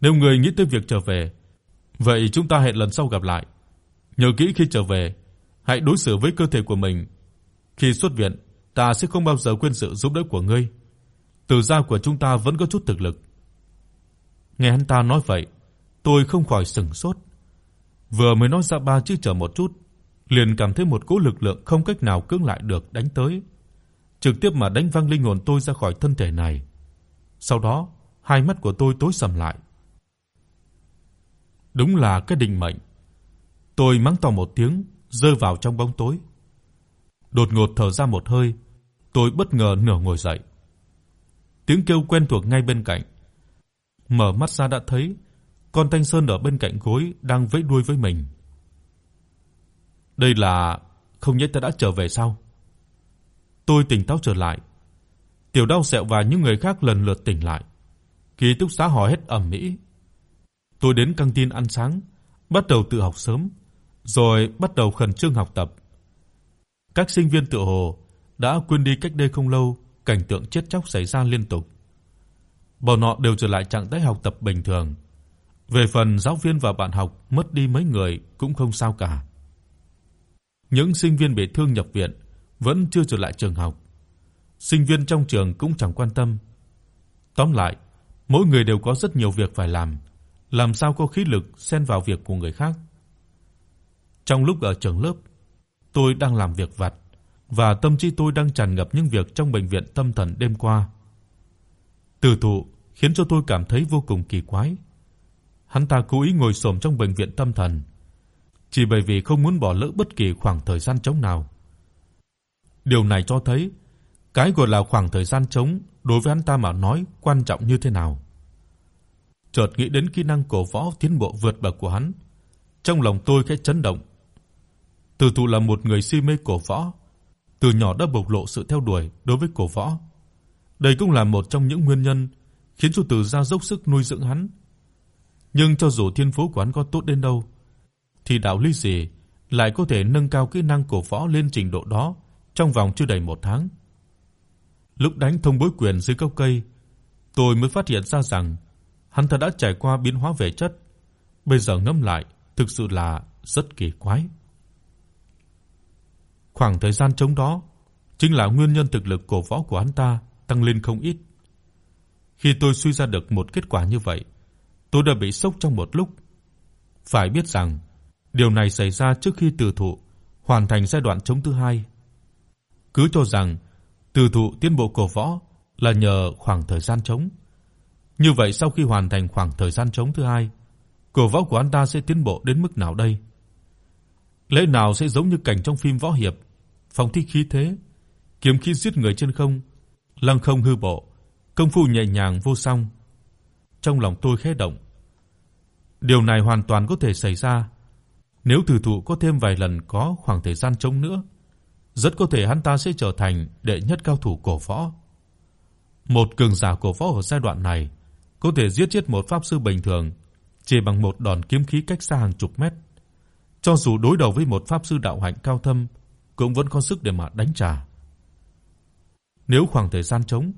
Nếu ngươi nghĩ tới việc trở về, vậy chúng ta hẹn lần sau gặp lại. Nhớ kỹ khi trở về, hãy đối xử với cơ thể của mình. Khi xuất viện, ta sẽ không bao giờ quên sự giúp đỡ của ngươi." Từ gia của chúng ta vẫn có chút thực lực. Nghe hắn ta nói vậy, tôi không khỏi sững sốt. Vừa mới nói ra ba chữ chờ một chút, liền cảm thấy một cỗ lực lượng không cách nào cưỡng lại được đánh tới, trực tiếp mà đánh văng linh hồn tôi ra khỏi thân thể này. Sau đó, hai mắt của tôi tối sầm lại. Đúng là cái định mệnh. Tôi mắng to một tiếng, rơi vào trong bóng tối. Đột ngột thở ra một hơi, tôi bất ngờ nửa ngồi dậy. Tiếng kêu quen thuộc ngay bên cạnh. Mở mắt ra đã thấy con Thanh Sơn ở bên cạnh gối đang vẫy đuôi với mình. Đây là không nhẽ ta đã trở về sao? Tôi tỉnh táo trở lại. Tiểu Đao Sẹo và những người khác lần lượt tỉnh lại. Ký túc xá hò hét ầm ĩ. Tôi đến căng tin ăn sáng, bắt đầu tự học sớm, rồi bắt đầu khẩn trương học tập. Các sinh viên tự hồ đã quên đi cách đây không lâu cảnh tượng chết chóc xảy ra liên tục. Bọn họ đều trở lại trạng thái học tập bình thường. Về phần giáo viên và bạn học mất đi mấy người cũng không sao cả. Những sinh viên bị thương nhập viện vẫn chưa trở lại trường học. Sinh viên trong trường cũng chẳng quan tâm. Tóm lại, mỗi người đều có rất nhiều việc phải làm, làm sao có khí lực xen vào việc của người khác. Trong lúc ở trường lớp, tôi đang làm việc vặt và tâm trí tôi đang tràn ngập những việc trong bệnh viện tâm thần đêm qua. Từ thụ khiến cho tôi cảm thấy vô cùng kỳ quái. Hắn ta cố ý ngồi xổm trong bệnh viện tâm thần, chỉ bởi vì không muốn bỏ lỡ bất kỳ khoảng thời gian trống nào. Điều này cho thấy cái gọi là khoảng thời gian trống đối với hắn ta mà nói quan trọng như thế nào. Chợt nghĩ đến kỹ năng cổ võ tiến bộ vượt bậc của hắn, trong lòng tôi khẽ chấn động. Từ Thụ là một người si mê cổ võ, từ nhỏ đã bộc lộ sự theo đuổi đối với cổ võ. Đây cũng là một trong những nguyên nhân khiến cho Từ ra dốc sức nuôi dưỡng hắn. Nhưng cho dù thiên phú của hắn có tốt đến đâu, thì đạo lý gì lại có thể nâng cao kỹ năng cổ võ lên trình độ đó trong vòng chưa đầy một tháng. Lúc đánh thông bối quyền dưới gốc cây, tôi mới phát hiện ra rằng hắn ta đã trải qua biến hóa về chất. Bây giờ ngẫm lại, thực sự là rất kỳ quái. Khoảng thời gian trống đó chính là nguyên nhân thực lực cổ võ của hắn ta tăng lên không ít. Khi tôi suy ra được một kết quả như vậy, tôi đã bị sốc trong một lúc. Phải biết rằng, điều này xảy ra trước khi Từ Thụ hoàn thành giai đoạn chống thứ hai. Cứ cho rằng Từ Thụ tiến bộ cổ võ là nhờ khoảng thời gian trống. Như vậy sau khi hoàn thành khoảng thời gian trống thứ hai, cổ võ của anh ta sẽ tiến bộ đến mức nào đây? Lẽ nào sẽ giống như cảnh trong phim võ hiệp, phong thích khí thế, kiếm khí giết người trên không, lăng không hư bộ, công phu nhẹ nhàng vô song. Trong lòng tôi khẽ động. Điều này hoàn toàn có thể xảy ra nếu Từ Thụ có thêm vài lần có khoảng thời gian trống nữa, rất có thể hắn ta sẽ trở thành đệ nhất cao thủ cổ võ. Một cường giả cổ võ ở giai đoạn này có thể giết chết một pháp sư bình thường chỉ bằng một đòn kiếm khí cách xa hàng chục mét. Cho dù đối đầu với một pháp sư đạo hạnh cao thâm, cũng vẫn có sức để mà đánh trả. Nếu khoảng thời gian trống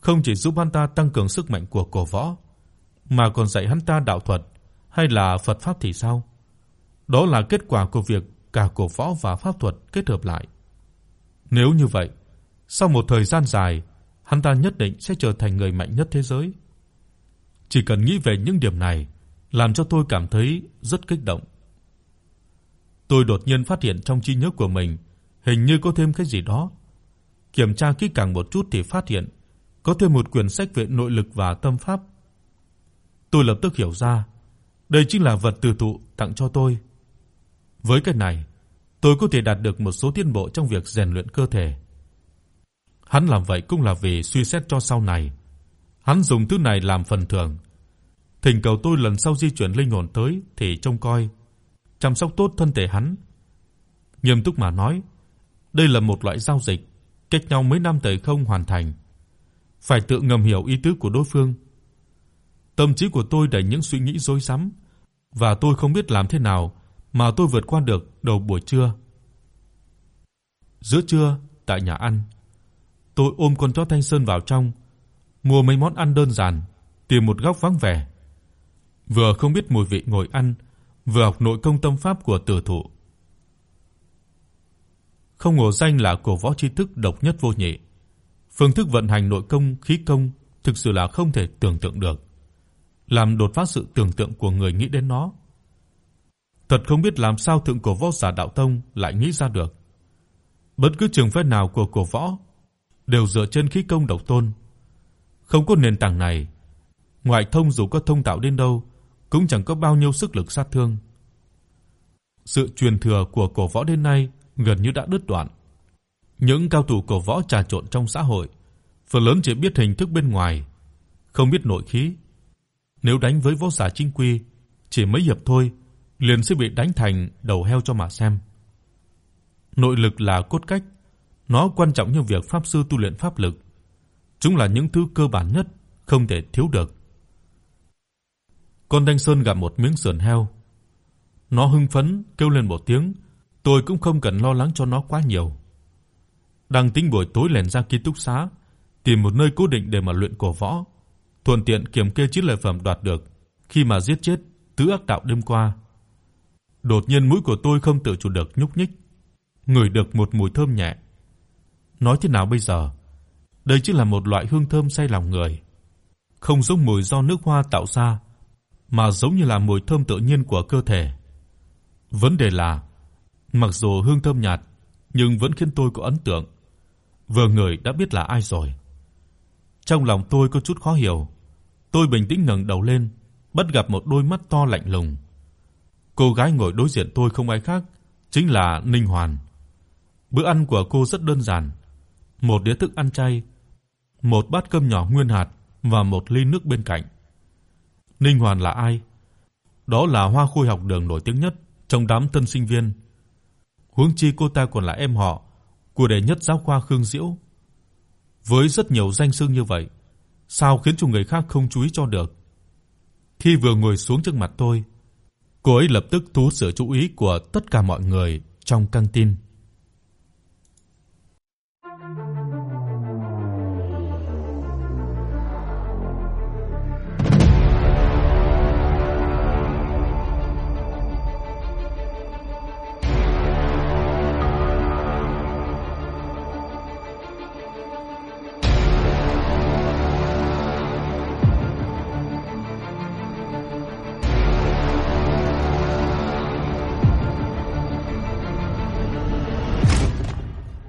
không chỉ giúp hắn ta tăng cường sức mạnh của cổ võ, mà còn dạy hắn ta đạo thuật hay là Phật pháp thì sao? Đó là kết quả của việc cả cổ võ và pháp thuật kết hợp lại. Nếu như vậy, sau một thời gian dài, hắn ta nhất định sẽ trở thành người mạnh nhất thế giới. Chỉ cần nghĩ về những điểm này, làm cho tôi cảm thấy rất kích động. Tôi đột nhiên phát hiện trong trí nhớ của mình hình như có thêm cái gì đó. Kiểm tra kỹ càng một chút thì phát hiện có thêm một quyển sách về nội lực và tâm pháp. Tôi lập tức hiểu ra, đây chính là vật từ thụ tặng cho tôi. Với cái này, tôi có thể đạt được một số tiến bộ trong việc rèn luyện cơ thể. Hắn làm vậy cũng là vì suy xét cho sau này. Hắn dùng thứ này làm phần thưởng. Thỉnh cầu tôi lần sau di chuyển linh hồn tới thì trông coi, chăm sóc tốt thân thể hắn. Nghiêm túc mà nói, đây là một loại giao dịch, cách nhau mấy năm tới không hoàn thành. Phải tự ngầm hiểu ý tứ của đối phương. Tâm trí của tôi đầy những suy nghĩ rối rắm và tôi không biết làm thế nào mà tôi vượt qua được đầu buổi trưa. Giữa trưa tại nhà ăn, tôi ôm con chó Thanh Sơn vào trong, mua mấy món ăn đơn giản, tìm một góc vắng vẻ. Vừa không biết mùi vị ngồi ăn, vừa học nội công tâm pháp của Tử Thụ. Không ngờ danh là cổ võ tri thức độc nhất vô nhị. Phương thức vận hành nội công, khí công thực sự là không thể tưởng tượng được. làm đột phá sự tưởng tượng của người nghĩ đến nó. Thật không biết làm sao thượng cổ võ giả đạo tông lại nghĩ ra được. Bất cứ trường phái nào của cổ võ đều dựa trên khí công độc tôn. Không có nền tảng này, ngoại thông dù có thông tạo đến đâu cũng chẳng có bao nhiêu sức lực sát thương. Sự truyền thừa của cổ võ đến nay gần như đã đứt đoạn. Những cao thủ cổ võ trà trộn trong xã hội, phần lớn chỉ biết hình thức bên ngoài, không biết nội khí. Nếu đánh với võ giả chính quy, chỉ mấy hiệp thôi, liền sẽ bị đánh thành đầu heo cho mà xem. Nội lực là cốt cách, nó quan trọng như việc pháp sư tu luyện pháp lực. Chúng là những thứ cơ bản nhất, không thể thiếu được. Con Đanh Sơn gặp một miếng sườn heo. Nó hưng phấn kêu lên một tiếng, tôi cũng không cần lo lắng cho nó quá nhiều. Đang tính buổi tối lẻn ra ký túc xá, tìm một nơi cố định để mà luyện cổ võ, thuận tiện kiểm kê chiến lợi phẩm đoạt được khi mà giết chết tứ ác đạo đêm qua. Đột nhiên mũi của tôi không tự chủ được nhúc nhích, ngửi được một mùi thơm nhẹ. Nói thế nào bây giờ? Đây chính là một loại hương thơm say lòng người, không giống mùi do nước hoa tạo ra, mà giống như là mùi thơm tự nhiên của cơ thể. Vấn đề là, mặc dù hương thơm nhạt, nhưng vẫn khiến tôi có ấn tượng. Vừa ngửi đã biết là ai rồi. Trong lòng tôi có chút khó hiểu. Tôi bình tĩnh ngẩng đầu lên, bất gặp một đôi mắt to lạnh lùng. Cô gái ngồi đối diện tôi không ai khác, chính là Ninh Hoàn. Bữa ăn của cô rất đơn giản, một đĩa thức ăn chay, một bát cơm nhỏ nguyên hạt và một ly nước bên cạnh. Ninh Hoàn là ai? Đó là hoa khôi học đường nổi tiếng nhất trong đám tân sinh viên. Huống chi cô ta còn là em họ của đệ nhất giáo khoa Khương Diễu. Với rất nhiều danh xưng như vậy, sao khiến cho người khác không chú ý cho được? Khi vừa ngồi xuống trước mặt tôi, cô ấy lập tức thu hút sự chú ý của tất cả mọi người trong căng tin.